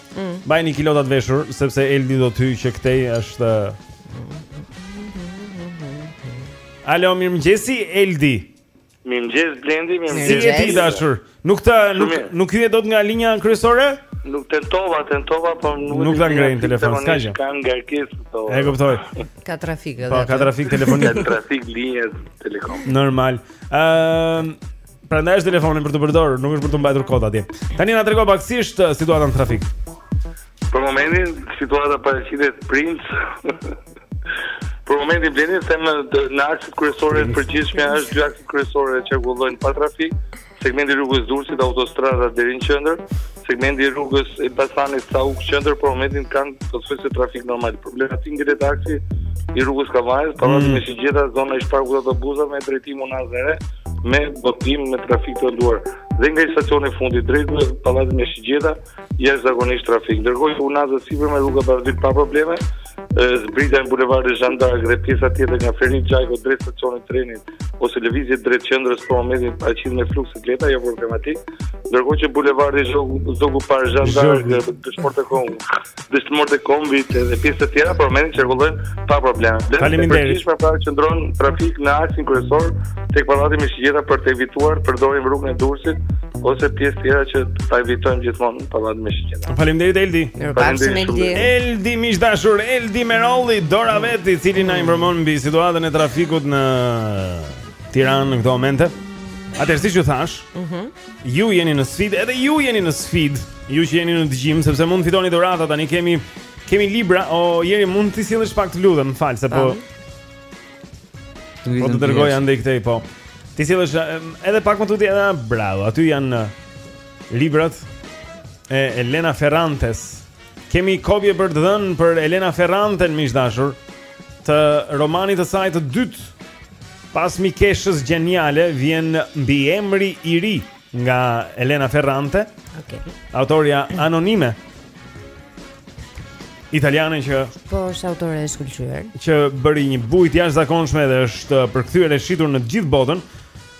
Mm. Mbani kilotat veshur sepse Eldi do të hyjë që këtej është Alo, mirëmëngjesi, Eldi Mirëmëngjes, Blendi, mirëmëngjes Si je ti, i dashur Nuk, ta, nuk, nuk hyje dot nga linja kryesore? Nuk tentova, tentova, po nuk Nuk ta ngrenë telefonin, s'ka gjë Ka ngarkesë po. E kuptoj Ka trafik, edhe Po, ka trafik telefoni Ka trafik linje telekom Normal Ehm... Uh, Prandaj është telefoni për t'u përdorur, nuk është për t'u mbajtur kot atje. Tani na trego pak si është uh, situata në trafik. Për momentin situata paraqitet princ. për momentin blendi them në në akset kryesore të përgjithshme janë është dy akset kryesore që qarkullojnë pa trafik, segmenti i rrugës së Durrësit, autostrada deri në qendër, Segmenti i rrugës së Elbasanit Sauk qendër për momentin kanë pothuajse trafik normal. Problemi aty ngjitet te aksi i rrugës së Kavajës, pa vazhdimësi mm. si gjitha zona e shparkut ato buza me drejtim unazën e re me volum me trafik të rënduar. Dhe nga stacioni i fundit drejt në pallatin me Shigjeta, jashtëzakonisht trafik. Ndërkohë që unaza sipër me rrugën Bardhyl pa probleme, zbritja në bulevardin Jean d'Arc dhe pjesa tjetër nga Ferit Xhajko drejt stacionit të trenit ose lëvizje drejt qendrës për momentin paraqiten me flukse të lehta jo problematike ndërkohë që bulevardi Zogu i Parë Jean d'Arc dhe dëshmorët e kombit dëshmorët e kombit dhe pjesë të tjera për momentin qarkullojnë pa problem dhe përgjithësisht për pra qëndron trafik në aksin kryesor tek pallati me shigjeta për të evituar përdorim rrugën e Durrësit ose pjesë të tjera që ta evitojmë gjithmonë Pallatin me shigjeta. Faleminderit Eldi. Mirupafshim Eldi. Eldi miq të dashur, Eldi Merolli, dora vetë i cili na informon mbi situatën e trafikut në Tiranë në këto momente. Atëherë siç ju thashë, ëh, mhm. ju jeni në sfidë, edhe ju jeni në sfidë. Ju që jeni në dëgjim sepse mund të fitoni dhuratat tani kemi kemi libra o jeri mund të sjellësh pak të lutem, më fal se po. Po të dërgoj andej këtej po. T'i sjellësh edhe pak më tutje edhe bravo. Aty janë librat e Elena Ferrantes. Kemi kopje për të dhënë për Elena Ferranten miq të dashur të romanit të saj të dytë. Pas Mikeshës gjeniale vjen Mbiemri i ri nga Elena Ferrante. Okej. Okay. Autorja anonime. Italiane që po është autore e shkëlqyer. Që bëri një bujë të jashtëzakonshme dhe është përkthyer e shitur në të gjithë botën.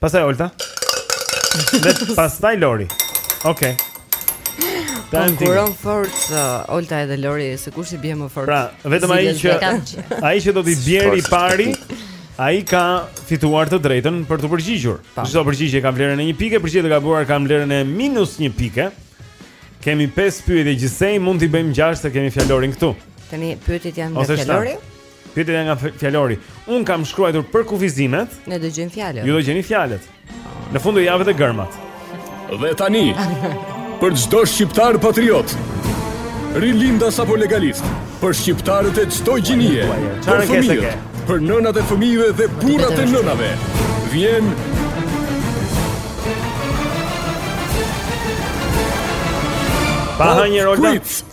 Pastaj Olta. Dhe pastaj Lori. Okej. Po, konkurron fort Olta edhe Lori se kush i bie më fort. Pra, vetëm ai që ai që do t'i bjerë i pari, ai ka fituar të drejtën për t'u përgjigjur. Po. Çdo përgjigje ka vlerën e 1 pike, përgjigjet e gabuara kanë vlerën e minus 1 pike. Kemi 5 pyetje gjithsej, mund t'i bëjmë 6 se kemi fjalorin këtu. Tani pyetjet janë nga fjalori. Pyetjet janë nga fjalori. Unë kam shkruar për kufizimet. Ne do gjejmë fjalën. Ju do gjeni fjalët. Në fund do jap edhe gërmat. Dhe tani, për çdo shqiptar patriot, rilindas apo legalist, për shqiptarët e çdo gjinie, për fëmijët, për nënat e fëmijëve dhe burrat e nënave, vjen Pa hënjë Roldan.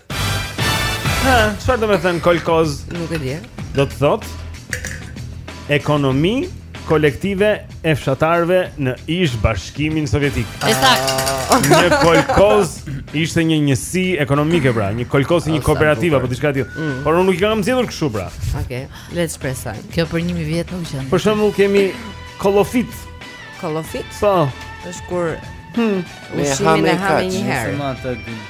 Ha, çfarë domethënë kolkoz? Nuk e di. Do të thotë ekonomi kolektive e fshatarëve në ish bashkimin sovjetik. E saktë. Ah. Një kolkoz ishte një njësi ekonomike pra, një kolkoz si një kooperativë apo diçka e tillë. Mm. Por unë nuk i kam zgjedhur kështu pra. Okej, le të shpresojmë. Kjo për 1000 vjet nuk gjen. Për shembull kemi kollofit. Kollofit? Po. Është kur hmm. ushimin e hamë një herë.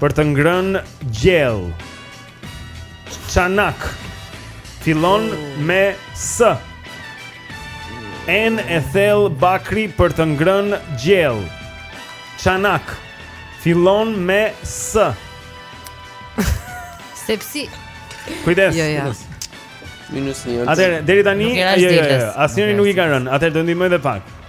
Për të ngrënë gjellë. Çanak. Fillon oh. me s. Enë e thellë bakri për të ngrënë gjellë. Çanak. Fillon me s. Tepsi. Kujdes. Jo, jo. Minus 1. Atëherë deri tani, jo, jo, jo. Asnjëri nuk i ka rënë. Atëherë do ndihmoj edhe pak.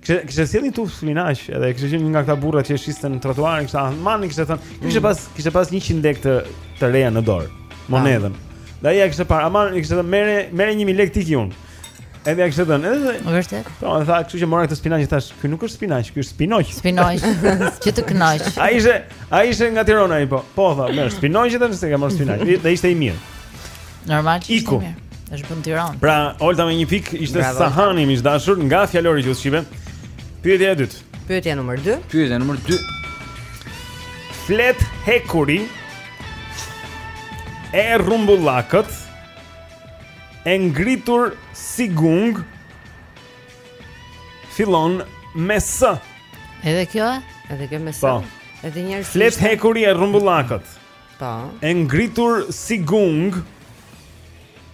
Kishte kishte sjell një tufë spinaq edhe kishte qenë një nga këta burra që e shiste në trotuar, edhe aman i kishte thënë, kishte mm. pas kishte pas 100 lekë të të reja në dorë, monedhën. Dhe ia kishte parë, aman i kishte thënë merre merre 1000 lekë ti ki unë. Edhe ajo kishte thënë, edhe vërtet. Po, ai tha, kështu që mora këtë spinaq i thashë, ky nuk është spinaq, ky është spinoq. Spinoq. Që të kënaq. Ai ishte, ai ishte nga Tirana ai po. Po tha, merr spinoq edhe nëse ke marrë spinaq. Dhe ishte i mirë. Normal që ishte mirë. Është bërë në Tiranë. Pra, Olta me një pikë ishte Bravo, Sahani miq dashur nga fjalori i shqipes. Pyetja e dytë. Pyetja numër 2. Pyetja numër 2. Fletë hekuri e rrumbullakët e ngritur si gungë fillon me s. Edhe kjo, edhe kjo me s. Po. Edhe një herë. Fletë hekuri e rrumbullakët. Po. E ngritur si gungë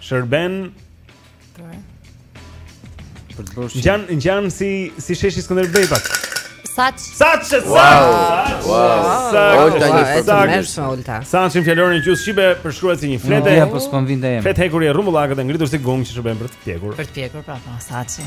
shërben për të bërë. Ngjan ngjan si si sheshi Skënderbej pak. Saç. Saç, saç. Wow. Wow. Saç. Saç në fjalorin e gjuhës shqipe përshkruhet si një fletë. Ja, po s'po më vinte emri. Fletë hekuri e rrumbullakët e ngritur si gungë që shërben për të pjekur. Për të pjekur, pra, po, saçi.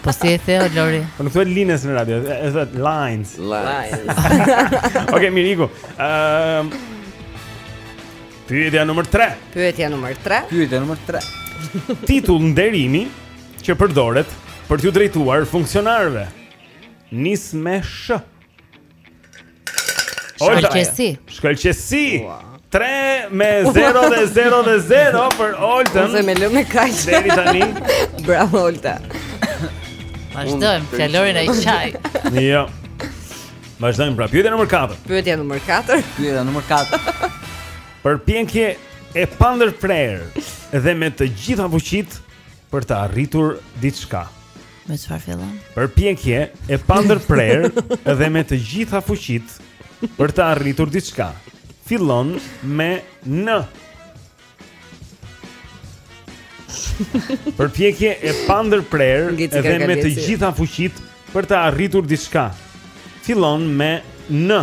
Po si e the, o Lori? Po nuk thuhet lines në radio, e thuhet lines. Lines. Okej, okay, mirë, iku. Ëm um, Pyetja numër 3. Pyetja numër 3. Pyetja numër 3. Titull nderimi që përdoret për t'u drejtuar funksionarëve. Nis me sh. Shkëlqesi. Shkëlqesi. 3 me 0 dhe 0 dhe 0 për Oltën. Ose me lënë me kaq. Deri tani. Bravo Olta. Vazhdojmë, fjalorin e qaj. Jo. Vazhdojmë pra, pyetja numër 4. Pyetja numër 4. Pyetja numër 4. Përpjekje e pandërprerë dhe me të gjitha fuqitë për të arritur diçka. Me çfarë fillon? Përpjekje e pandërprerë dhe me të gjitha fuqitë për të arritur diçka. Fillon me N. Përpjekje e pandërprerë dhe me të gjitha fuqitë për të arritur diçka. Fillon me N.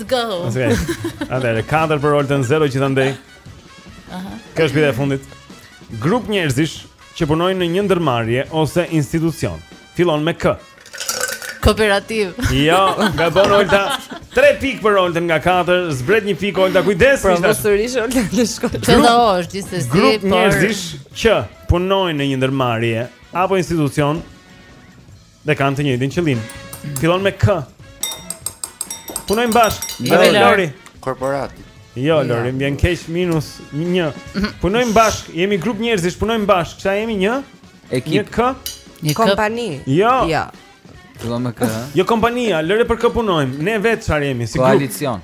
Go. Atëre 4 për Oltën 0 gjithandej. Aha. Kjo është pyetja e fundit. Grup njerëzish që punojnë në një ndërmarrje ose institucion. Fillon me K. Kooperativë. Jo, gabon Olta. 3 pikë për Oltën nga 4, zbret një pikë Olta. Kujdes, pra, mos sërish Olta në shkollë. Ç'do është gjithsesi. Grup njerëzish që punojnë në një ndërmarrje apo institucion Dhe kanë të njëjtin qëllim. Fillon me K. Punojmë bashkë. Jo, Lori. Lori. Korporatë. Jo, Lori, më vjen keq minus 1. Punojmë bashkë, jemi grup njerëzish, punojmë bashkë. Ça jemi një? Ekip. Një K. Një K. Kompani. Jo. Jo. Fillon me K. Jo kompania, lëre për kë punojmë. Ne vetë çfarë jemi si grup. Koalicion.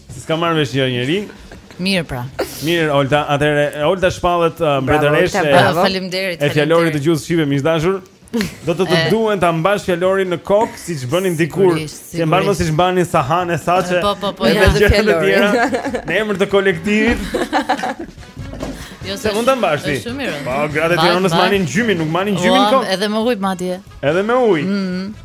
Si s'ka marrë vesh një njeri. Mirë pra. Mirë Olta, atëre Olta shpallet uh, mbretëreshë. Faleminderit. E fjalorit të gjuhës shqipe miq të dashur. Do të të duhet ta mbash fjalorin në kokë siç bënin dikur. Si mbanin siç mbanin sahan e saçe. Po po po, ja të fjalorin. Në emër të kolektivit. Jo se mund ta mbash ti. Po gratë e Tiranës manin gjymin, nuk manin gjymin në kokë. Edhe me ujë madje. Edhe me ujë. Mhm.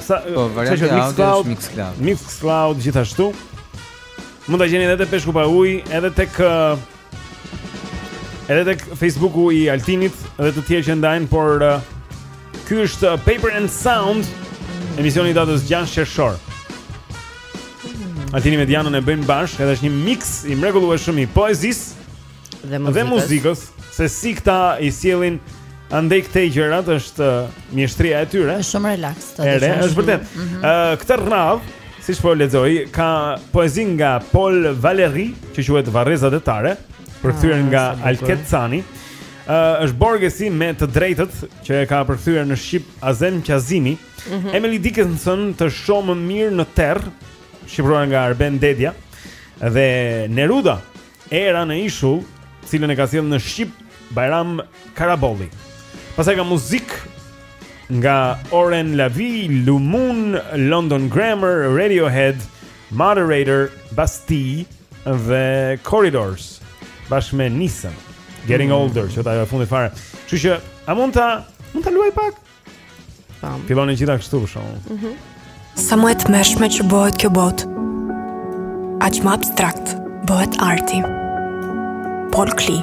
Sa po, varianti i Mixcloud, Mixcloud. Mixcloud gjithashtu. Mund ta gjeni edhe te peshku pa ujë, edhe tek edhe tek Facebooku i Altinit dhe të tjerë që ndajnë, por ky është Paper and Sound, emisioni i datës 6 qershor. Altini me Dianën e bëjnë bashkë, edhe është një mix i mrekullueshëm i poezisë dhe muzikës, dhe muzikës se si këta i sjellin andej këtej gjërat është mjeshtria e tyre. Është shumë relax ta dëgjosh. Është, është vërtet. Ëh, mm -hmm. uh, këtë radhë, siç po lexoj, ka poezi nga Paul Valéry, që quhet Varreza detare, përkthyer ah, nga Alket Cani. Ëh, uh, është Borgesi me Të drejtët që e ka përkthyer në shqip Azem Qazimi. Mm -hmm. Emily Dickinson Të shoh më mirë në terr, shqipëruar nga Arben Dedja dhe Neruda Era në ishull, të cilën e ka sjellë në shqip Bajram Karabolli. Pastaj ka muzikë nga Oren Lavie, Lumun, London Grammar, Radiohead, Moderator, Bastille dhe Corridors bashkë me Nissan. Getting mm. older, që është ajo e fundit fare. Kështu që a mund ta mund ta luaj pak? Tam. Filloni gjitha kështu për shkakun. Mhm. Mm Sa më e tmerrshme që bëhet kjo botë, aq më abstrakt bëhet arti. Paul Klee.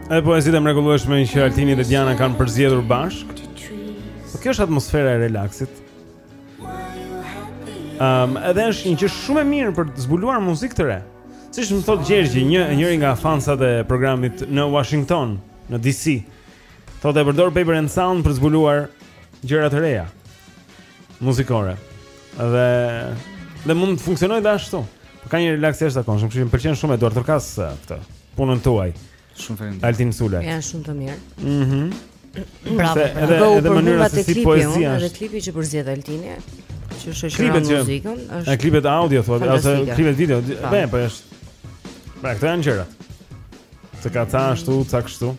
Edhe poezitë e mrekullueshme që Altini dhe Diana kanë përzgjedhur bashkë. Po, kjo është atmosfera e relaksit. Ehm, um, edhe është një gjë shumë e mirë për të zbuluar muzikë të re. Siç më thotë Gjergji, një njëri nga fansat e programit në Washington, në DC, thotë e përdor Paper and Sound për të zbuluar gjëra të reja. muzikore. Dhe dhe mund të funksionojë dhe ashtu. Por ka një relaks të jashtëzakonshëm, kështu që më pëlqen shumë e duartrokas eh, këtë punën tuaj. Shumë faleminderit. Altin Sulaj. Janë shumë të mirë. Mhm. Mm Bravo. Se, edhe bravo, edhe mënyra se si poezia. Edhe klipi që përzgjedh Altini, që shoqëron muzikën, është. Ai klipet audio thotë, ose klipet video, po, po është. Pra, këto janë gjëra. Se ka ta ashtu, ta kështu.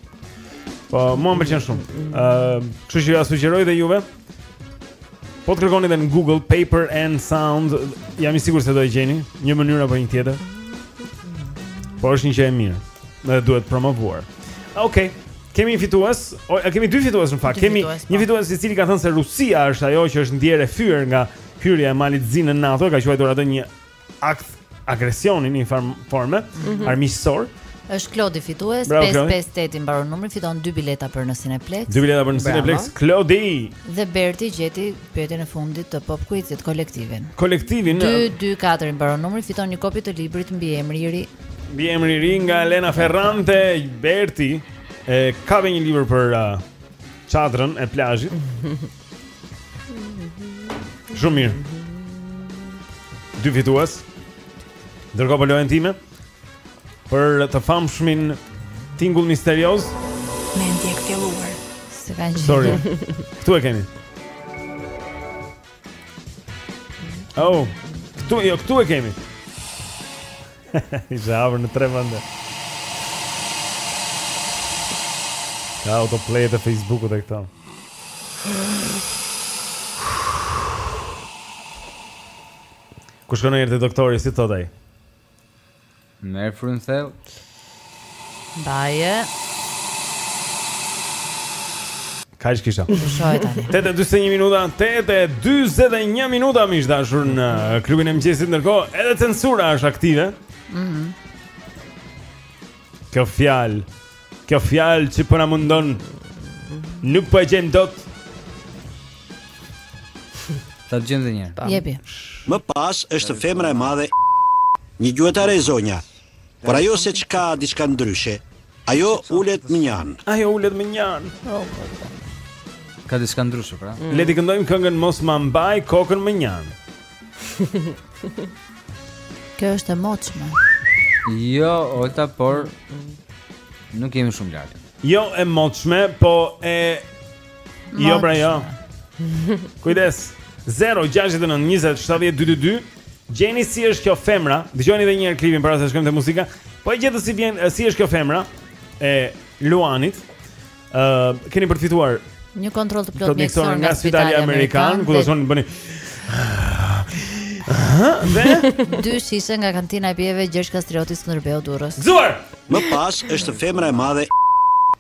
Po, mua më pëlqen shumë. Ëm, uh, kështu që jua sugjeroj dhe juve. Po të kërkoni dhe në Google Paper and Sound, jam i sigurt se do e gjeni, një mënyrë apo një tjetër. Po është një gjë e mirë, dhe duhet promovuar. Okej, okay. kemi një fitues, o, kemi dy fitues në fakt, kemi fitues, një po. fitues i cili ka thënë se Rusia është ajo që është ndjerë e fyer nga hyrja e Malit të Zi në NATO, e ka quajtur atë një akt agresioni në një formë mm -hmm. armiqësor. Është Klodi fitues 558 i mbaron numri fiton dy bileta për në Cineplex. Dy bileta për në Cineplex. Klodi. Dhe Berti gjeti pyetjen e fundit të Pop Quizit kolektivin. Kolektivin 224 i mbaron numri fiton një kopje të librit Mbiemri i ri. Mbiemri i ri nga Elena Ferrante Berti e ka vënë një libër për uh, çadrën e plazhit. Shumë mirë. Dy fitues. Ndërkohë për lojën time. Për të famshmin tingull misterioz. Mendje e kthjelluar. Se ka gjithë. Sorry. Këtu e kemi. Oh, këtu, jo, këtu e kemi. Ishte hapur në tre vende. Ka autoplay të Facebookut e këto. Ku shkon ai te doktori si thotë ai? Merr frymë thellë. Mbaje. Kaq kisha. Shoh tani. 8:41 minuta, 8:41 minuta miq të dashur në klubin e mëngjesit ndërkohë edhe censura është aktive. Mhm. Mm kjo fjalë, kjo fjalë që po na mundon nuk po e gjejmë dot. Ta gjejmë dhe një herë. Jepi. Më pas është femra e madhe një gjuetare e zonja. Por ajo seç ka diçka ndryshe. Ajo ulet mënjanë. Ajo ulet mënjanë. Ka diçka ndryshe pra. Mm. Le t'i këndojmë këngën Mos ma mbaj kokën mënjanë. Kjo është e moçme. Jo, ojta, por nuk jemi shumë larg. Jo e moçme, po e Jo pra jo. Kujdes. 0 6 9 20 7 2 2 Gjeni si është kjo femra Dëgjoni dhe një herë klipin para se shkojmë te muzika Po e gjetët si, vjen, si është kjo femra E Luanit uh, Keni përfituar Një kontroll të plotë mjekësor nga spitali amerikan Ku të doni ta bëni Dhe Dy shishe nga kantina e pijeve Gjergj Kastrioti Skënderbeu Durrës Gëzuar Më pas është femra e madhe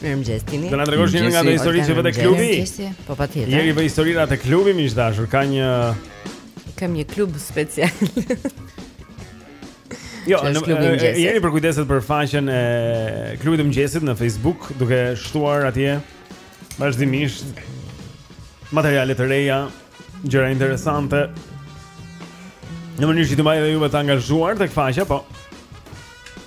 Mirëmëngjes Tini. Do na tregosh një nga historitë që vë te klubi? Po patjetër. Eri vë historira te klubi miq të dashur, ka një kam një klub special. Jo, në klubin e mëngjesit. Eri përkujdeset për faqen e klubit të mëngjesit në Facebook, duke shtuar atje vazhdimisht materiale të reja, gjëra interesante. Në mënyrë që t'ju mbajë dhe juve të angazhuar tek faqja, po.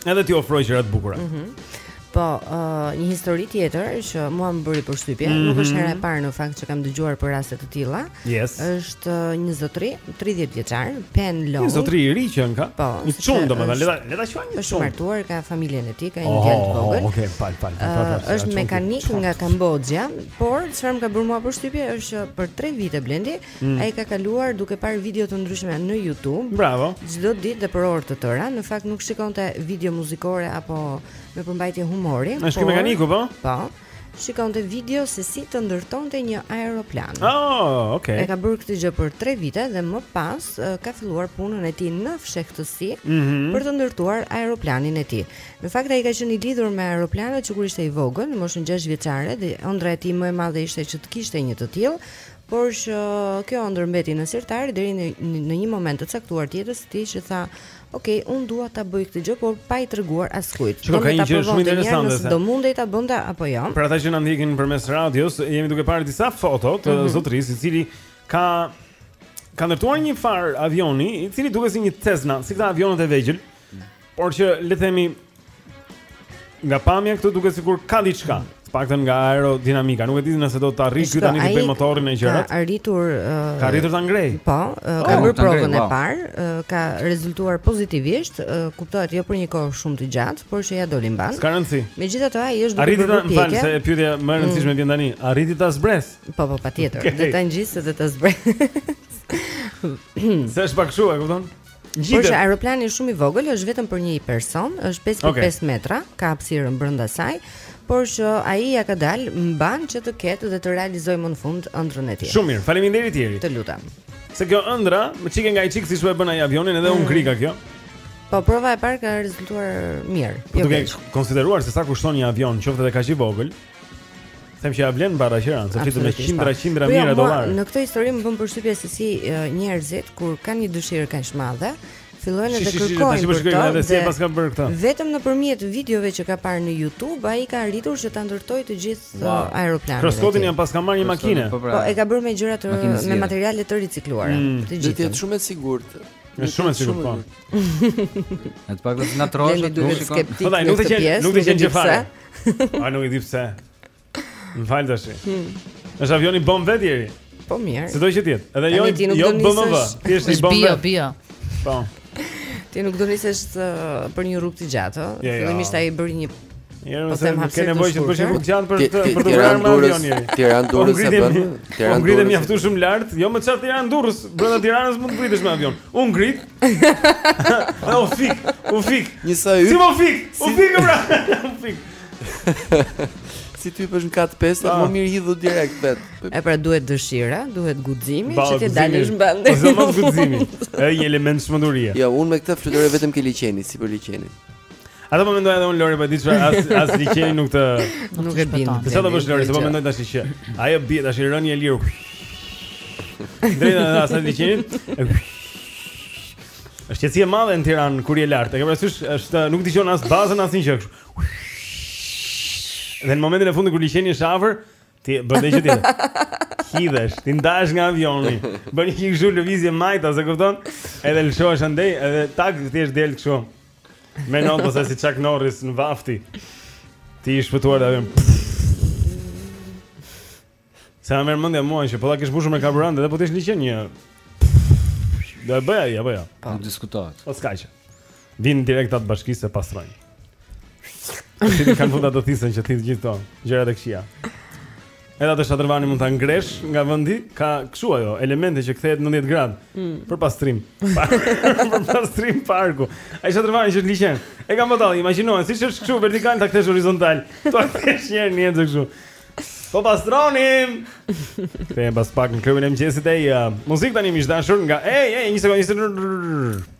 Edhe t'ju ofrojë gjëra të bukura. Mhm. Mm po, uh, një histori tjetër që mua më bëri përshtypje, mm -hmm. nuk është hera e parë në fakt që kam dëgjuar për raste të tilla. Yes. Është uh, një zotëri, 30 vjeçar, Pen Long. Një zotëri i ri që ka. Po, një çun domethënë, le ta le ta quajmë një çun. Është martuar, ka familjen e tij, ka një djalë të vogël. Okej, pal pal. Uh, është mekanik nga Kamboxhia, por çfarë më ka bërë mua përshtypje është që për 3 vite Blendi Ai ka kaluar duke parë video të ndryshme në YouTube. Bravo. Çdo ditë dhe për orë të tëra, në fakt nuk shikonte video muzikore apo me përmbajtje humori. Meqë ishte mekanik, po? Po. Shikonte video se si të ndërtonte një aeroplan. Oh, okay. E ka bërë këtë gjë për 3 vite dhe më pas ka filluar punën e tij në fshehtësi mm -hmm. për të ndërtuar aeroplanin e tij. Në fakt ai ka qenë i lidhur me aeroplanët që kur ishte i vogël, në moshën 6 vjeçare, dhe ëndrra e tij më e madhe ishte që të kishte një të tillë. por që kjo ëndërr mbeti në sirtar deri në një moment të caktuar të jetës së tij që tha, "Ok, un dua ta bëj këtë gjë, por pa i treguar askujt." Çdo ka një gjë shumë interesante. Do mundej ta bënte apo jo? Për ata që na ndjekin përmes radios, jemi duke parë disa foto të mm -hmm. zotërisë, i cili ka ka ndërtuar një far avioni, i cili duket si një Cessna, si këta avionët e vegjël. Por që le të themi nga pamja këtu duket sikur ka diçka, të paktën nga aerodinamika. Nuk e di nëse do të arrij ky tani të bëj motorin e gjërat. Ka arritur uh, ka arritur ta ngrej. Po, uh, ka bërë provën e parë, uh, ka rezultuar pozitivisht, uh, kuptohet jo për një kohë shumë të gjatë, por që ja doli mban. S'ka rëndsi. Megjithatë ai është duke bërë përpjekje. Arriti ta, se pyetja më e mm. rëndësishme vjen tani. Arriti ta zbres. Po, po, patjetër. Okay. Dhe ta ngjisësh dhe ta zbresësh. S'është pak shumë, e kupton? Ngjitën. Por që aeroplani është shumë i vogël, është vetëm për një person, është 5.5 okay. metra, ka hapësirën brenda saj, por që ai ja ka dalë mban që të ketë dhe të realizojë më në fund ëndrrën e tij. Shumë mirë. Faleminderit Jeri. Të lutem. Se kjo ëndra, më çike nga i çik siç e bën ai avionin edhe mm. un krika kjo. Po prova e parë ka rezultuar mirë. Po jo duke konsideruar se sa kushton një avion, qoftë edhe kaq i vogël, Them që ja vlen barra qira, se fiton me qindra po. qindra po jo, mijëra dollarë. Në këtë histori më bën përshtypje se si njerëzit kur kanë një dëshirë kaq të madhe, fillojnë të kërkojnë për këtë. Edhe si e paska bërë këtë. Vetëm nëpërmjet videove që ka parë në YouTube, ai ka arritur që ta ndërtojë të gjithë uh, aeroplanin. Kruskotin ja paska marrë një makinë. Po, pra. po e ka bërë me gjëra të me materiale të ricikluara, mm. të gjitha. Do të jetë shumë e sigurt. Në shumë e sigurt po. Atë pak do të na trosh, do të shikojmë. Po dai, nuk të qenë, nuk të qenë gjë fare. A nuk e di pse. Më fal tash. Hmm. Është avioni bomb vetë deri. Po mirë. Si do që të jetë? Edhe jo jo BMW, thjesht një bomb. Bio, bio. Po. Ti nuk do nisesh uh, për një rrugë të gjatë, ëh? Jo, jo. Fillimisht ai bëri një Ja, po se nuk ke nevojë të bësh një funksion për të për të vënë në avion një. Tiranë Durrës e bën. Tiranë Durrës. Ngritem mjaftueshëm lart. Jo mo çfarë Tiranë Durrës, brenda Tiranës mund të vritesh me avion. Unë ngrit, Ha u fik, u fik. Një sa yt. Si u fik? U fik pra. U fik. Si të hypësh në kat pesë, ah. më mirë hidhu direkt vet. E pra duhet dëshira, duhet guximi që t'i dalësh mbanë. Po zëmos guximi. Është një element çmendurie. Jo, unë me këtë fluturoj vetëm ke liqeni, sipër liqenit. Ato po mendoj edhe un Lori po di çfarë as as liqeni nuk të nuk e din. Ça do bësh Lori, se po mendoj tash që ajo bie tash rënie e lirë. Drejta as liqeni. Është qetësi e madhe në Tiranë kur je lart. E ke parasysh është nuk dëgjon as bazën as një gjë kështu. Dhe në momentin e fundit kur liqeni është afër, Ti bën një gjë tjetër. Hidhesh, ti ndahesh nga avioni. Bën një kështu lëvizje majtas, se kupton? Edhe lëshohesh andej, edhe tak ti thjesht del kështu. Me thënë po si Chuck Norris në vafti. Ti i shpëtuar dhe avion. Se ma merr mendja mua që po ta kish mbushur me karburant edhe po t'ish liqen një... Do e bëja i, apo jo? Po, diskutohet. Po s'ka që. Vijnë direkt ata të bashkisë e pastrojnë. Ti i kanë pompa të thithin që ti të gjitha ato, gjërat e këqija. Edhe atë shatërvani mund ta ngresh nga vendi, ka kështu ajo, elemente që kthehet 90 gradë mm. për pastrim. për pastrim parku. Ai shatërvani që është liqen. E kam, po ta imagjinoj, siç është kështu vertikal ta kthesh horizontal. Ta kthesh një herë një kështu. Për pastrim. Kthehemi pas pak në klubin e mëngjesit ai. Uh, Muzikë tani me dashuri nga. Ej, ej, një sekondë, një sekondë.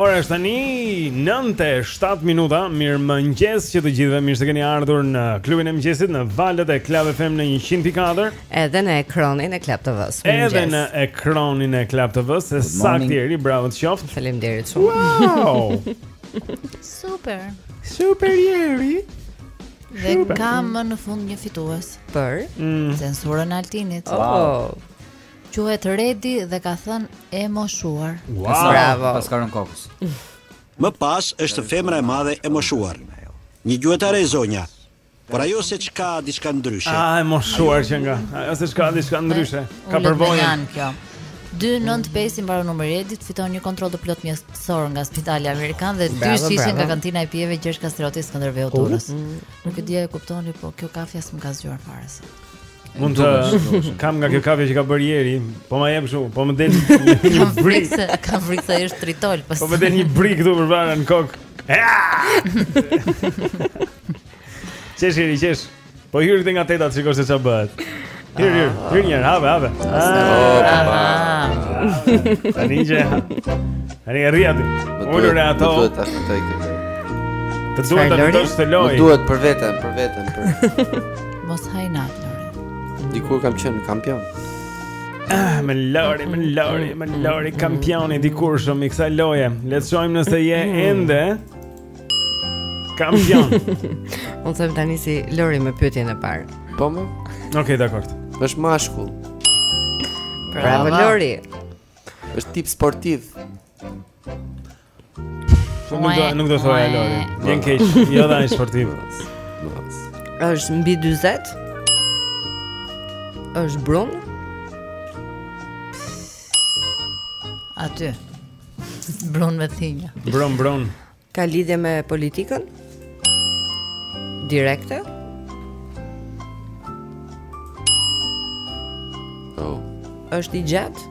Ora është tani 9:07 minuta. Mirëmëngjes edhe të gjithëve. Mirë se keni ardhur në klubin e mëngjesit në valët e Club FM në 104. Edhe në ekranin e Club TV-së. Edhe në ekranin e Club TV-së, saktë Eri, bravo të qoftë. Faleminderit shumë. Wow! Super. Super Eri. Dhe kam më në fund një fitues për mm. censurën e Altinit. Oh. oh. Quhet Redi dhe ka thënë e moshuar. Wow, Bravo. paska rënë kokës. Më pas është femra e madhe e moshuar. Një gjuetare e zonja. Por ajo seç ka diçka ndryshe. Ah, e moshuar që nga. Ajo seç ka diçka ndryshe. Ka Ulet me përvojën. janë kjo. 295 i mbaron numri Redit, fiton një kontroll të plotë mjekësor nga Spitali Amerikan dhe dy Bravo, shishe bravo. nga kantina e pijeve Gjergj Kastrioti Skënderbeu Durrës. Nuk e di a e kuptoni, po kjo kafja s'më ka zgjuar fare. sot. Mund të kam nga kjo kafe që ka bërë Eri, po ma jep kështu, po më del një bri. Kam frikë se është tritol pas. Po më del një bri këtu përpara në kokë. Çesh i çesh. Po hyr këtu nga teta sikur se ça bëhet. Hyr hyr, ah. hyr një hape hape. Ah. Tani je. Tani rri aty. Ulur ato. Do të tashë këtë. Të duhet të duhet te loja. Duhet për veten, për veten, për. Mos ha inat, Lori. Dikur kam qenë kampion. Ah, me Lori, me Lori, me Lori, kampioni i dikurshëm i kësaj loje. Le të shohim nëse je ende kampion. Unë them ta nisi Lori me pyetjen e parë. Po më? Okej, okay, dakord. Është mashkull. Bravo Lori. Është tip sportiv. Nuk do nuk do të thoja Lori. Vjen keq, jo dhe aq sportiv. Është mbi 40. Është brun. Aty. Brun me thinja. Brun brun. Ka lidhje me politikën? Direkte? Oh. Është i gjatë?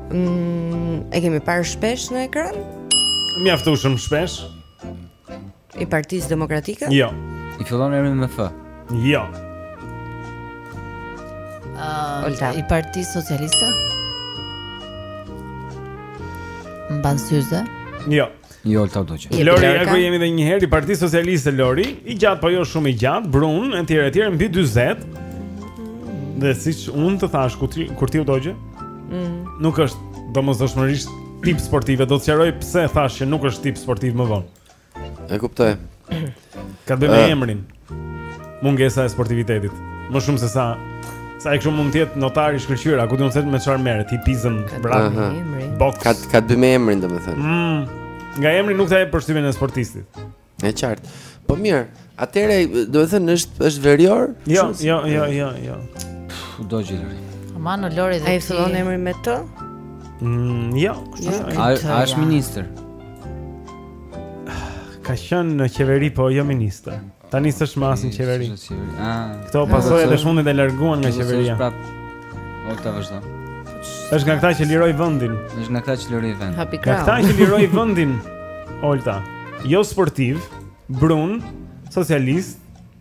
Mm, e kemi parë shpesh në ekran? Mjaftueshëm shpesh. I Partisë Demokratike? Jo. I fillon emri me F. Jo. Uh, Olta. I Partisë Socialiste? Mban syze? Jo. Jo Olta do që. Lori ja ku jemi edhe një herë i Partisë Socialiste Lori, i gjatë po jo shumë i gjatë, brun, etj etj mbi 40. Dhe siç unë të thash kur ti kur ti u dogje? Mm. Nuk është domosdoshmërisht tip sportive, do ta sqaroj pse thash që nuk është tip sportiv më vonë. E kuptoj. Ka të bëjë me emrin. mungesa e sportivitetit. Më shumë se sa sa ai kështu mund të jetë notar i shkëlqyer, a ku di unë se me çfarë merret, hipizëm, vrap, boks. Ka ka të bëjë me emrin, domethënë. Mm, nga emri nuk ta jep përshtypjen e sportistit. E qartë. Po mirë, atëherë domethënë është është verior? Jo, jo, jo, jo, jo. Do gjërë. Aman Lori dhe ti. A i fillon emri me T? Mm, jo, kështu. Jo, a është ministër. Ka qenë në qeveri, po jo ministër. Tani s'është më as në qeveri. Ah. Këto pasojat e fundit e larguan nga qeveria. Olta vazhdo. Është nga këta që liroi vendin. Është nga këta që liroi vendin. Happy Crow. Nga këta që liroi vendin. Olta, jo sportiv, brun, socialist,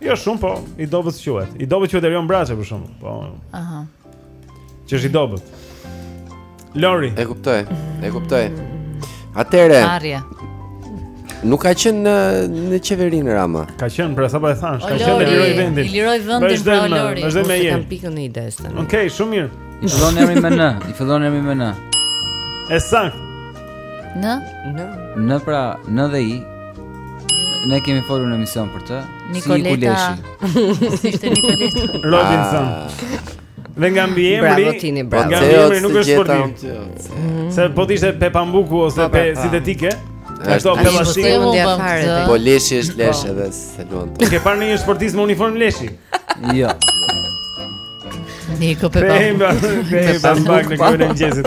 Jo shumë po, i dobët quhet. I dobët quhet Erion Braçe për shembull. Po. Aha. Që është i dobët. Lori. E kuptoj. E kuptoj. Atëherë. Arje. Nuk ka qenë në në qeverinë Rama. Ka qenë, pra sapo e thash, ka qenë liroi vendin. Liroi vendin pra Lori. Vazhdon me jetë. Kam pikën e idesë tani. Okej, shumë mirë. I fillon emri me N, i fillon emri me N. E saktë. N. N. N pra, N dhe I. Ne kemi folur në emision për të. Nikoleta. Si ishte Nikoleta? Robinson. Ah. Dhe nga mbiemri. Bravo Tini, bravo. Nga mbiemri nuk është sportiv. Mhm. Se po të ishte pe pambuku ose po, pe po, po. sintetike. Ashtu pe plastik. Po leshi është lesh edhe s'e luan. Ke parë një sportist me uniformë leshi? Jo. Niko pe pambuku. Pe pambuku në gjesit.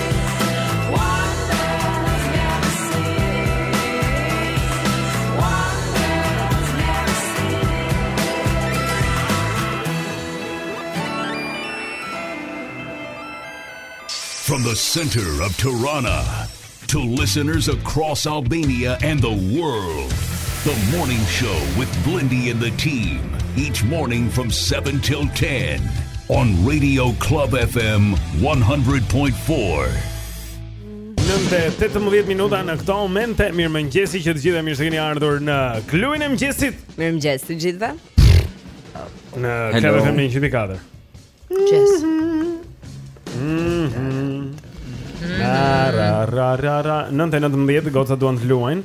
Center of Tirana to listeners across Albania and the world. The morning show with Blendi and the team. Each morning from 7 till 10 On Radio Club FM 100.4. Nëntë e 18 minuta në këto momente, mirëmëngjesi që të gjithë, mirë se keni ardhur në klubin e mëngjesit. Mirëmëngjes të gjithëve. Në klubin e mëngjesit jemi katër. Yes. Mhm. Ra ra ra ra. Nëntë e 19 goca duan të luajnë.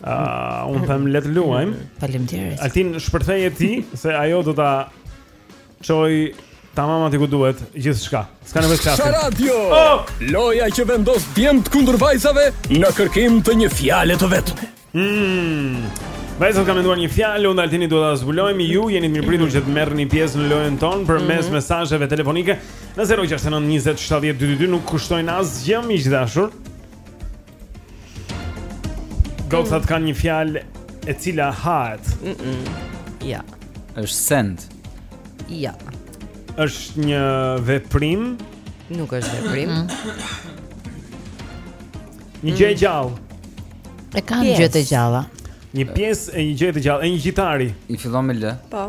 Ah, uh, unë them le të luajmë. Faleminderit. Altin shpërthej e ti se ajo do ta Çojë tamam aty ku duhet gjithçka. S'ka nevojë të Sa radio. Oh! Loja që vendos djemt kundër vajzave në kërkim të një fjale të vetme. Mm. Vajzat kanë menduar një fjalë, unë dhe Altini duhet ta zbulojmë. Ju jeni të mirëpritur që të merrni pjesë në lojën tonë përmes mm -hmm. mesazheve telefonike në 069 20 70 222 nuk kushtojnë asgjë miq të dashur. Gocat kanë një fjalë e cila hahet. Mm -mm. Ja. Është send. Ja. Është një veprim. Nuk është veprim. Mm. Një gjë e mm. gjallë. E kanë gjë të gjalla. Një pjesë e një gjëje të gjallë, e një gjitari. I fillon me L. Po.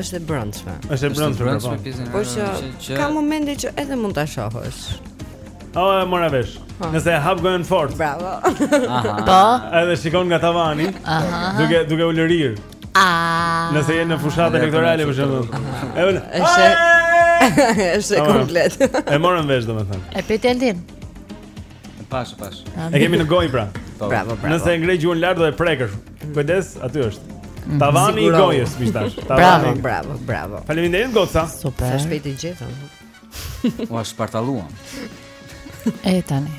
Është e brendshme. Është e brendshme po. po. Por që ka momente që edhe mund ta shohësh. Oh, e mora vesh. Po. Nëse e hap gojën fort. Bravo. Aha. Po. Edhe shikon nga tavani. Aha. Duke duke ulërir. Ah. Nëse je në fushatë elektorale për shembull. Është është komplet. E morën vesh domethënë. E gjeti Altin. Pash, pash. E kemi në gojë pra. Po. Bravo, bravo. Nëse e ngre gjuhën lart do e prekësh. Kujdes, aty është. Mhm. Tavani i gojës, mish thashë. Bravo, bravo, bravo. Faleminderit goca. Super. Sa shpejt e gjetëm. Ua shpartalluam. E tani.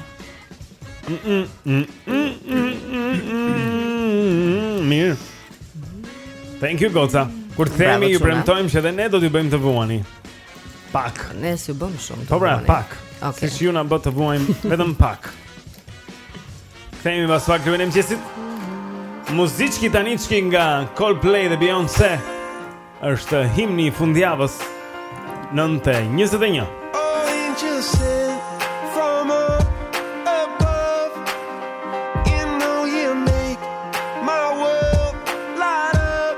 Mirë. Thank you goca. Kur themi ju premtojmë se edhe ne do t'ju bëjmë të vuani. Pak. Ne s'ju bëmë shumë. Po pra, pak. Okay. Siç ju na bëtë të vuajmë vetëm pak. Kthehemi pas pak klubin e mëngjesit. Muziçki taniçki nga Coldplay dhe Beyoncé është himni i fundjavës 9:21. Oh, angel sent from up above. You know you make my world light up.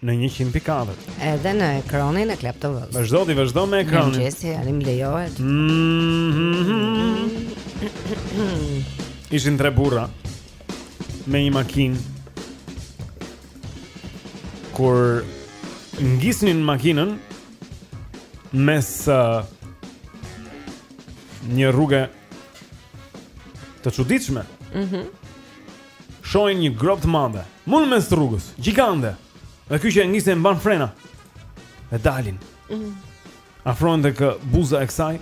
në 100.4. Edhe në ekranin e Club TV. Vazhdo ti, vazhdo me ekranin. Mëngjesi, a më lejohet. Mm-hmm. Ishin tre burra me një makinë. Kur ngisnin makinën mes uh, një rruge të çuditshme. Mhm. Mm Shohin një gropë të madhe, mun në mes të rrugës, gjigante. Dhe ky që e ngiste mban frena. Dhe dalin. Mm -hmm. Afrohen tek buza e kësaj.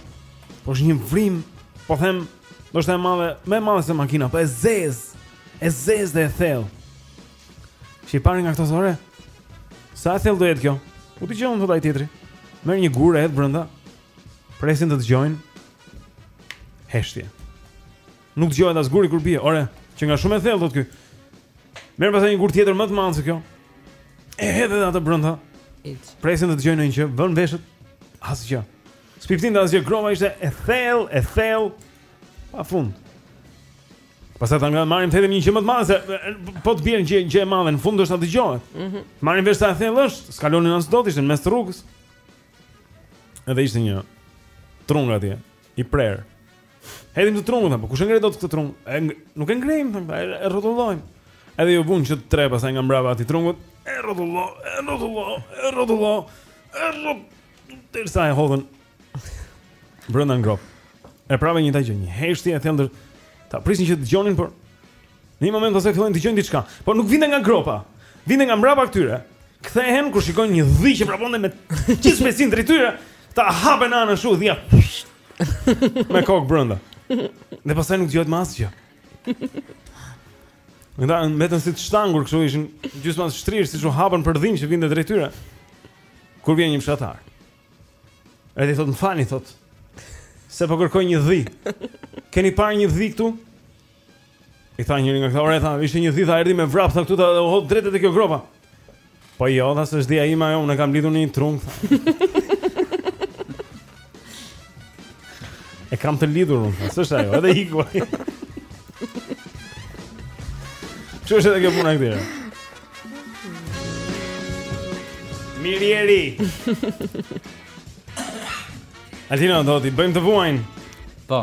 Po është një vrimë, po them, goxha e madhe, më e madhe se makina, po e zezë. E zezë dhe e thellë. S'kishin parë nga këto. Ore, sa e thellë do jetë kjo? U dëgjon, thotë ai tjetri. Merr një gur e hedh brënda. Presin të dëgjojnë. Heshtje. Nuk dëgjohet as guri kur bie. Ore, qenka shumë e thellë thotë ky. Merr pastaj një gur tjetër më të madh se kjo. E hedh edhe atë brenda. Presin të dëgjojnë një gjë, vënë veshët. Asgjë. S'pipëtinte asgjë, gropa ishte e thellë, e thellë. Pa fund. Pastaj tani të marrim thanë një gjë më të madh se po të bjerë një gjë e madhe në fund do të dëgjohet. Mm -hmm. Marrim vesh sa e thellë është, s'kalonin as dot ishin në mes të rrugës. Edhe ishte një trung atje i prerë. Hedhim këtë trungun, po kush e ngre dot këtë trung? E nuk e ngrejmë, thonë këta, e rrotullojmë. Edhe iu vunë që të tre pastaj nga mbrapa atij trungut, e rrotullo, e rrotullo, e rrotullo, e rrotullo, derisa e hodhën brënda në gropë. E prapë e njëjta gjë, një heshtje e thellë, këta prisnin që të dëgjonin, por në një moment pastaj fillojnë të dëgjojnë diçka, por nuk vinte nga gropa, vinte nga mbrapa këtyre, kthehen kur shikojnë një dhi që vraponte me gjithë shpejtësinë drejt tyre, këta hapen anash, dhia, pësht, Me kokë brënda Dhe pastaj nuk dëgjohet më asgjë Dhe këta mbetën si të shtangur kështu ishin gjysma të shtrirë siç u hapën për dhinë që vinte drejt tyre Kur vjen një fshatar Edhe i thotë më falni thotë Se po kërkoj një dhi Keni parë një dhi këtu I tha njëri nga këta, ore, tha, ishte një dhi tha, erdi me vrap, tha këtu, tha, u hodh drejt te kjo gropa. Po jo, tha, s'është dhia ime, jo, unë e kam lidhur në një trung, tha. e kam të lidhur, unë, tha, s'është ajo, edhe iku ai. Ç'është edhe kjo puna këtyre? Mirjeri! Altino, do t'i bëjmë të vuajnë. Po.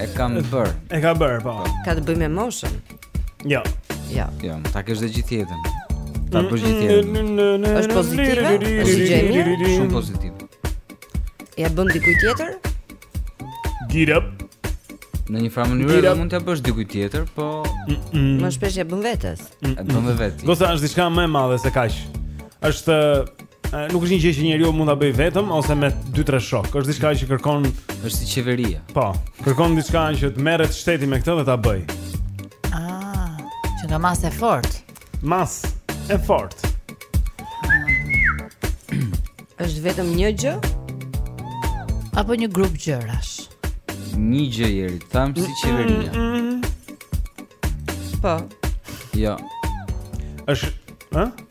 E kam bërë. E ka bërë, po. Ka të bëjë me moshën. Jo. Jo. Jo, ta kesh dhe gjithë jetën. Ta bësh gjithë jetën. Mm, mm, mm, është pozitive? Është gjë e mirë? Shumë pozitive. Ia bën dikujt tjetër? Get up. Në një farë mënyrë dhe mund t'ia bësh dikujt tjetër, po më shpesh ia bën vetes. E bën vetë. Do të thosha diçka më e madhe se kaq. Është nuk është një gjë që njeriu mund ta bëjë vetëm ose me 2-3 shokë. Është diçka që kërkon është si qeveria. Po, kërkon diçka që të merret shteti me këtë dhe ta bëjë. Ah, që nga masë e fortë. Masë e fortë. Është vetëm një gjë apo një grup gjërash? Një gjë jeri, tham si qeveria. Mm, mm, mm. Po. Jo. Është, ë?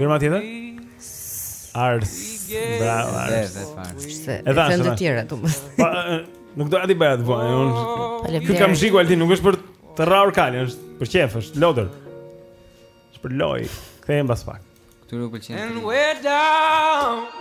Gërma tjetër? Ars. Bravo Ars. Se e thënë të tjera tu. Po nuk do ati bëhet po. Unë po, kam shiku altin, nuk është për të rrahur kalin, është për qejf, është lodër. Është për lojë. Kthehem pas pak. Këtu nuk pëlqen.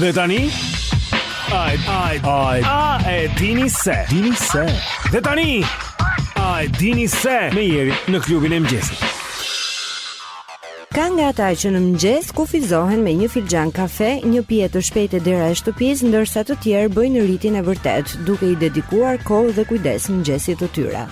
Dhe tani Ai ai ai a e dini se dini se Dhe tani ai dini se me Jerin në klubin e mëngjesit Ka nga ata që në mëngjes kufizohen me një filxhan kafe, një pije të shpejtë te dera e shtëpisë, ndërsa të tjerë bëjnë ritin e vërtetë, duke i dedikuar kohë dhe kujdes mëngjesit të tyre.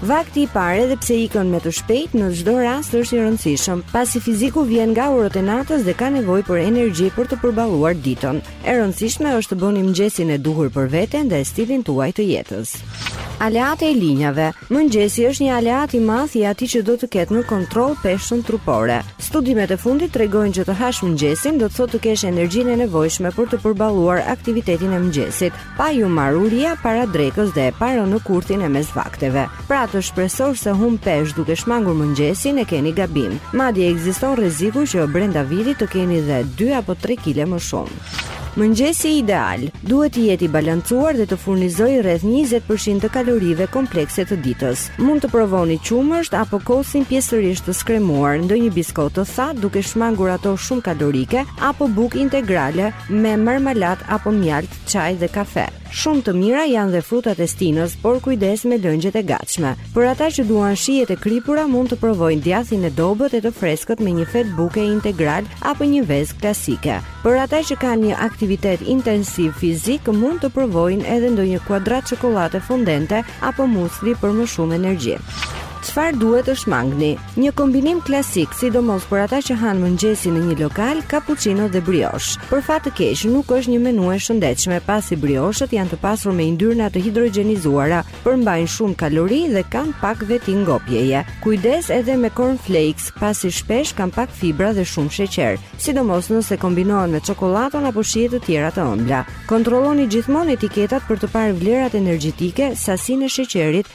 Vakti i parë edhe pse ikën me të shpejtë në çdo rast është i rëndësishëm, pasi fiziku vjen nga orët e natës dhe ka nevojë për energji për të përballuar ditën. E rëndësishme është të bëni mëngjesin e duhur për veten dhe stilin tuaj të jetës. Aleate e linjave. Mëngjesi është një aleat i madh i atij që do të ketë në kontroll peshën trupore. Studimet e fundit tregojnë që të hash mëngjesin do të thotë të kesh energjinë e nevojshme për të përballuar aktivitetin e mëngjesit. Pa ju marrë uria para drekës dhe pa rënë në kurthin e mesvakteve. Pra të shpresosh se humb peshë duke shmangur mëngjesin e keni gabim. Madje ekziston rreziku që brenda vitit të keni dhe 2 apo 3 kile më shumë. Mëngjesi ideal duhet të jetë i balancuar dhe të furnizojë rreth 20% të kalorive komplekse të ditës. Mund të provoni qumështin apo kosin pjesërisht të skremuar, ndonjë biskotë të thatë duke shmangur ato shumë kalorike apo bukë integrale me marmalatë apo mjaltë çaj dhe kafe. Shumë të mira janë dhe frutat e stinës, por kujdes me lëngjet e gatshme. Për ata që duan shijet e kripura, mund të provojnë djathin e dobët e të freskët me një fetë buke integrale apo një vezë klasike. Për ata që kanë një aktivitet intensiv fizik, mund të provojnë edhe ndonjë kuadrat çokollate fondente apo musli për më shumë energji. Çfarë duhet të shmangni? Një kombinim klasik, sidomos për ata që hanë mëngjesin në një lokal, cappuccino dhe briosh. Për fat të keq, nuk është një menu e shëndetshme, pasi brioshët janë të pasur me yndyrna të hidrogjenizuara, përmbajnë shumë kalori dhe kanë pak veti ngopjeje. Kujdes edhe me cornflakes, pasi shpesh kanë pak fibra dhe shumë sheqer, sidomos nëse kombinohen me çokollatën apo shije të tjera të ëmbla. Kontrolloni gjithmonë etiketat për të parë vlerat energjetike, sasinë e sheqerit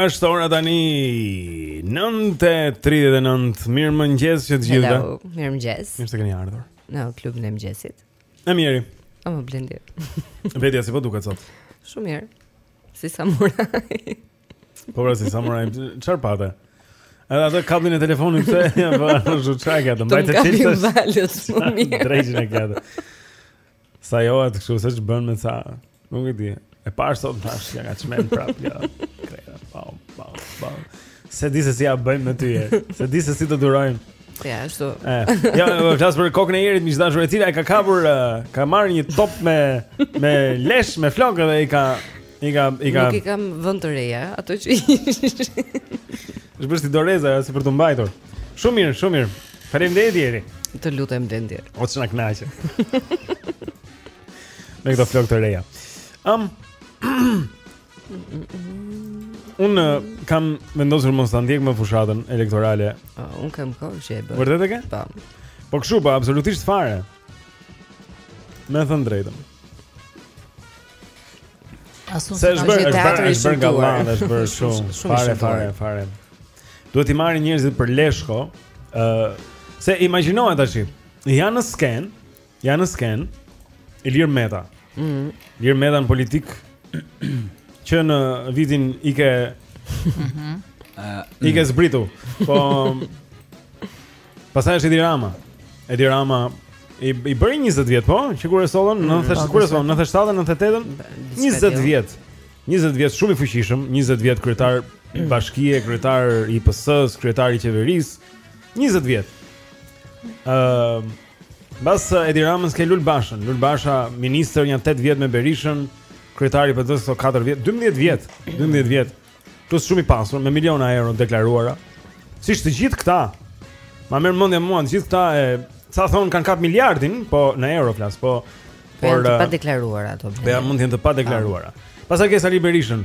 Është ora tani 9:39. Mirëmëngjesi të gjithëve. Hello, mirëmëngjes. Mirë se keni ardhur. Në klubin e mëngjesit. E miri. O Blendi. Vetja, si të duket sot? Shumë mirë. Si samurai. Po pra si samurai, çfarë pate? Edhe atë kablin e telefonit pse, ja po ashtu çka ka të mbajtë çiftë. Dreqin e ka. Sa jo atë kështu, se ç'bën me sa, nuk e di, e pashë sot në tashë, ja nga qimet prapë, ja, krejt, pau, pau, pau, s'e di se si ia bëjmë me ty e, s'e di se si të durojmë. Ja, ashtu. E, ja, po flas për kokën e Jerit, miq të dashur, e cila, e ka kapur, ka marrë një top me, me lesh, me flokë dhe i ka, i ka, i ka... Nuk i kam vënë re, ato që i... Është bërë si doreza, si për të mbajtur. Shumë mirë, shumë mirë. Faleminderit Jeri. Të lutem Blendi. O ç'na kënaqe. Me këto flokë të reja. Ëm um, Unë kam vendosur mos ta ndjek më fushatën elektorale. Ah, unë kam kohë që e bëj. Vërtet e ke? Po. Po kshu, po absolutisht fare. Me thënë të drejtën. As unë se është bërë, është bërë, është bërë gallatë, është bërë shumë, fare, fare, fare. Duhet t'i marrin njerëzit për leshko, ë uh, se imagjinoje tash. Janë në skenë, janë në skenë Ilir Meta. Mhm. Mm Ilir Meta në politikë që në vitin ikë Mhm. Mm uh, I ke zbritu. Po Pastaj është Edi Rama. Edi Rama i i bëri 20 vjet, po, që kur e sollën 90, mm, kur e sollën 97, 98, 20 vjet. Njëzet vjet shumë i fuqishëm, 20 vjet kryetar bashkie, kryetar i PS-s, kryetar i qeverisë. 20 vjet. Ëm uh, Pas Edi Ramës ke Lul Bashën, Lul Basha ministër nja 8 vjet me Berishën, kryetari i PD-s sot 4 vjet, 12 vjet, 12 vjet. Plus shumë i pasur me miliona euro të deklaruara. Siç të gjithë këta. Ma merr mendja mua, të gjithë këta që the kanë kap miliardin, po në euro flas, po Po por të eh, padeklaruara ato. Po janë mund të jenë të padeklaruara. Pastaj ke Sali Berishën.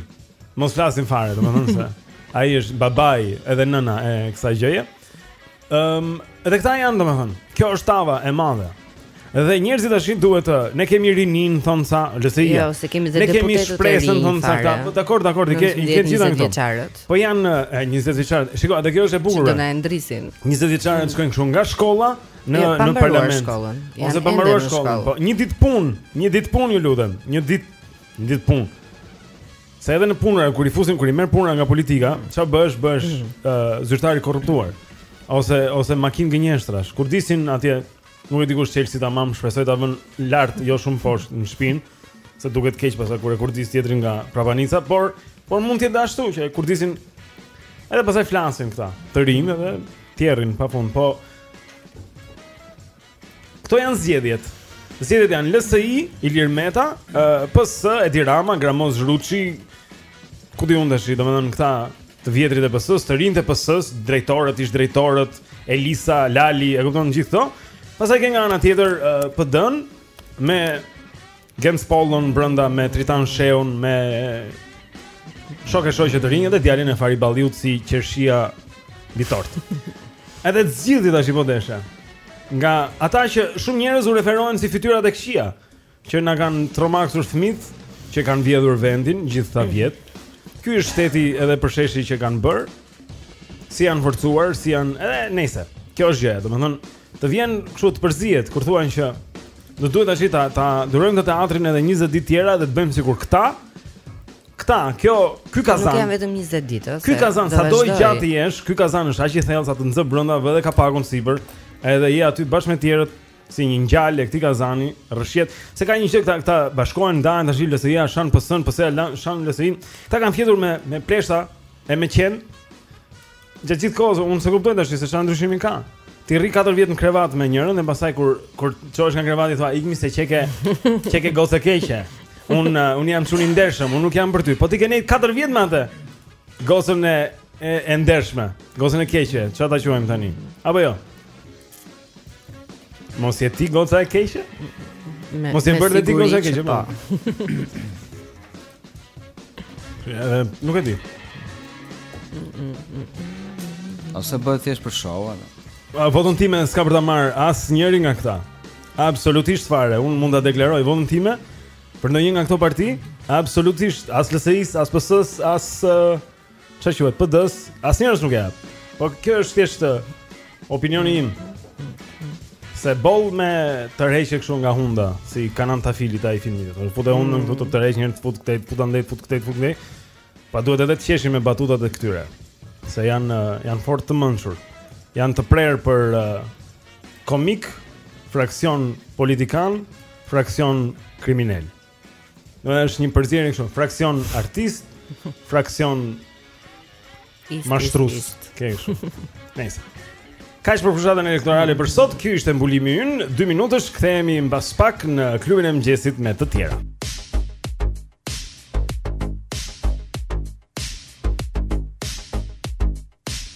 Mos flasim fare, domethënë se ai është babai edhe nëna e kësaj gjëje. Ëm, ehm, um, edhe këta janë domethënë. Kjo është tava e madhe. Dhe njerëzit tash duhet të, ne kemi rininë thonë ca, le të themi. Jo, se kemi dhjetë deputetë. Ne kemi shpresën thonë ca. Po dakord, dakord, ti ke i ke gjithë ato. Po janë 20 vjeçarët. Shikoje, atë kjo është e bukur. Do na ndrisin. 20 vjeçarët shkojnë këtu nga shkolla. në jo, në parlament. Shkollën. Ose pa mbaruar shkollën. Po një ditë punë, një ditë punë ju lutem, një ditë, një ditë punë. Se edhe në punë kur i fusin kur i merr puna nga politika, çfarë bëhesh, bëhesh ë mm. uh, zyrtar i korruptuar. Ose ose makinë gënjeshtrash. Kurdisen atje nuk e di ku është çelsi tamam, shpresoj ta vënë lart, jo shumë poshtë në shpinë, se duket keq pasaj kur e kurdis tjetrin nga prapanica, por por mund të jetë ashtu që e kurdisin edhe pasaj flasin këta, të rinj edhe tjerrin pafund, po Këto janë zgjedhjet. Zgjedhjet janë LSI, Ilir Meta, uh, PS, Edi Rama, Gramoz Ruçi. Ku di un tash, domethënë këta të vjetrit e PS-së, të rinjtë e PS-së, drejtorët, ish drejtorët, Elisa, Lali, e kupton gjithë këto? Pastaj ke nga ana tjetër uh, PD-n me Genc Pollon brenda me Tritan Shehun me shokë shoqe të rinj dhe djalin e Fahri Balliut si qershia mbi tortë. Edhe zgjidhi tashi po deshe. Nga ata që shumë njerëz u referohen si fytyrat e këqija, që na kanë tromaksur fëmit, që kanë vjedhur vendin gjithë kta mhm. vjet. Ky është shteti edhe përsheshi që kanë bërë. Si janë forcuar, si janë, edhe nëse. Kjo është gjëja, domethënë, të vjen kështu të përzihet kur thua që do duhet tash ta ta durojmë teatrin edhe 20 ditë tjera dhe të bëjmë sikur këta këta, kjo ky kazan. Nuk janë vetëm 20 ditë, ose. Ky kazan sado i gjatë të jesh, ky kazan është aq i thellë sa të nxë brenda edhe kapakun sipër. Edhe je aty bashkë me të tjerët si një ngjalë e këtij kazani, rrëshqet, se ka një gjë këta këta bashkohen ndahen tash LSI-a, shan PS-n, PS-a shan LSI. Këta kanë fjetur me me pleshta E me qen Gjatë gjithë kohës, unë s'e kuptoj tashi, se ça ndryshimi ka Ti rri 4 vjet në krevat me njërën Dhe pasaj kur, kur çohesh nga krevati thua Ik mi se qeke, qeke gocë e keqe Unë uh, un jam shumë i ndershëm, unë nuk jam për ty Po ti ke nejtë 4 vjet me atë Gocën e, e, e ndershme Gocën e keqe, ça ta quajmë tani Apo jo? Mos je ti goca e keqe? Me, Mos je bërë dhe ti goca e keqe, po. Edhe nuk e di. Ose bëhet thjesht për show, apo? Votën time s'ka për ta marr asnjëri nga këta. Absolutisht fare, un mund ta deklaroj votën time për ndonjë nga këto parti, absolutisht as LSI-s, as PS-s, as Çfarë quhet PD-s? Asnjërs nuk e jap. Po kjo është thjesht opinioni im. Se boll me tërheq kështu nga hunda, si Kanan Tafilit te ai filmi. Po fute hundën mm. këtu të tërheq një fut këtej, fut andej, fut këtej, fut këtej. Pa duhet edhe të qeshim me batutat e këtyre. Se janë janë fort të mençur. Janë të prerë për uh, komik, fraksion politikan, fraksion kriminel. Do të jetë një përzierje kështu, fraksion artist, fraksion mashtrues, ke kështu. Nice. Kaq për fushatën elektorale për sot, ky ishte mbulimi ynë. 2 minutësh, kthehemi mbas pak në klubin e mëngjesit me të tjera.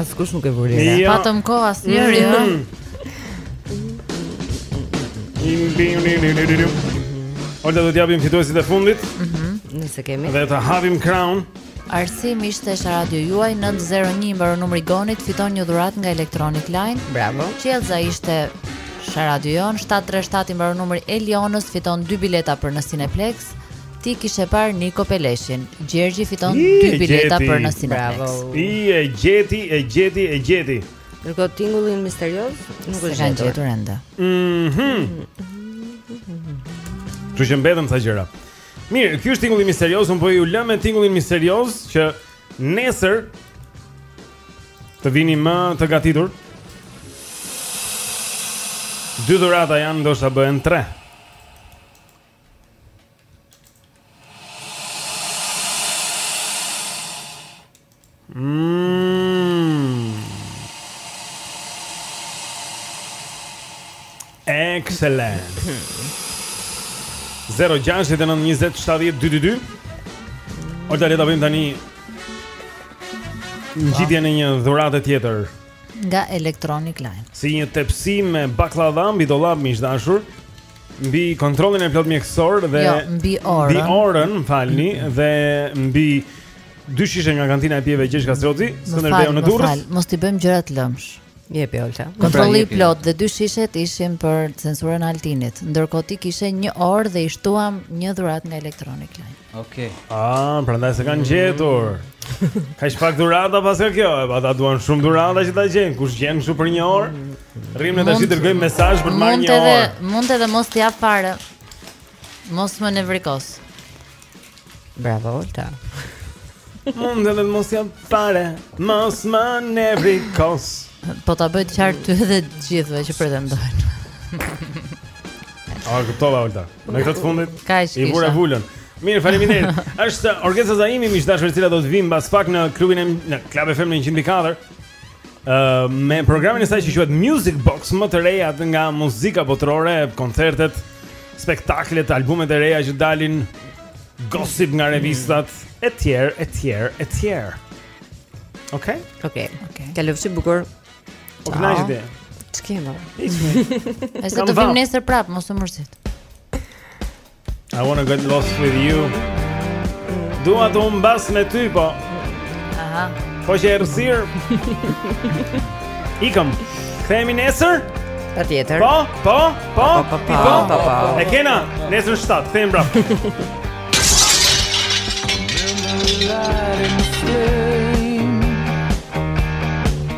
Askush nuk e vuri. Jo. S'patëm kohë asnjëri, jo. Olta do të japim fituesit e fundit. Mhm. Nëse kemi. Dhe të hapim crown. Arsim ishte sharada juaj, 901 i mbaron numri Gonit fiton një dhuratë nga Electronic Line. Bravo. Qeliza ishte sharada jonë, 737 i mbaron numri Elionës fiton dy bileta për në Cineplex. Ti kishe parë Niko Peleshin. Gjergji fiton dy bileta për në Cineplex. Ti e gjeti, e gjeti, e gjeti. Ndërkohë tingullin misterioz nuk e kanë gjetur ende. Mhm. Kështu që mbeten ca gjëra. Mirë, ky është tingulli misterioz, unë po ju lë me tingullin misterioz që nesër të vini më të gatitur. Dy dhurata janë ndoshta bëhen tre. Mmm. Excellent. 0692070222. Olta le ta bëjmë tani. Ngjitjen e një dhurate tjetër nga Electronic Line. Si një tepsi me bakllava mbi dollap miq të dashur. Mbi kontrollin e plotë mjekësor dhe jo, mbi orën, mbi orën, më falni dhe mbi dy shishe nga kantina e pijeve Gjergj Kastrioti, Skënderbeu në Durrës. Mos t'i bëjmë gjërat lëmsh. Jepi Olta. Kontrolli i plotë dhe dy shishet ishin për censurën e Altinit. Ndërkohë ti kishe një orë dhe i shtuam një dhuratë nga Electronic Line. Okej. Okay. Ah, prandaj s'e kanë gjetur. Kaq pak dhurata paska kjo, epo ata duan shumë dhurata që ta gjejnë. Kush gjen kështu për një orë? Rrimë ne tashi dërgojmë mesazh për të marrë një orë Mund edhe mos ta jap fare Mos më nevrikos Bravo, ta Mund edhe mos ta jap fare Mos më nevrikos Po ta bëj të qartë ty edhe gjithëve që pretendojnë A, kuptova, Olta Në këtë të fundit Ka i shkisha I vura vulën Mirë, faleminderit. Është Orgesa Zaimi, miq të dashur, e cila do të vijë mbas pak në klubin e në Club FM 104. me programin e saj që quhet Music Box, më të rejat nga muzika botërore, koncertet, spektaklet, albumet e reja që dalin, gossip nga revistat, e tjerë, e tjerë, e tjerë. Okej? Okay? Okej. Kalofshi bukur. O kënaqë ti. Ç'kemi? Ai s'do të vim nesër prap, mos u mërzit. I wanna get lost with you Dua të humbas me ty, po Aha Po që errësirë Ikëm Kthehemi nesër Patjetër Po, po, po Po, po, po, po, po. E kena, nesër në shtatë, kthehemi prap Kthehemi prap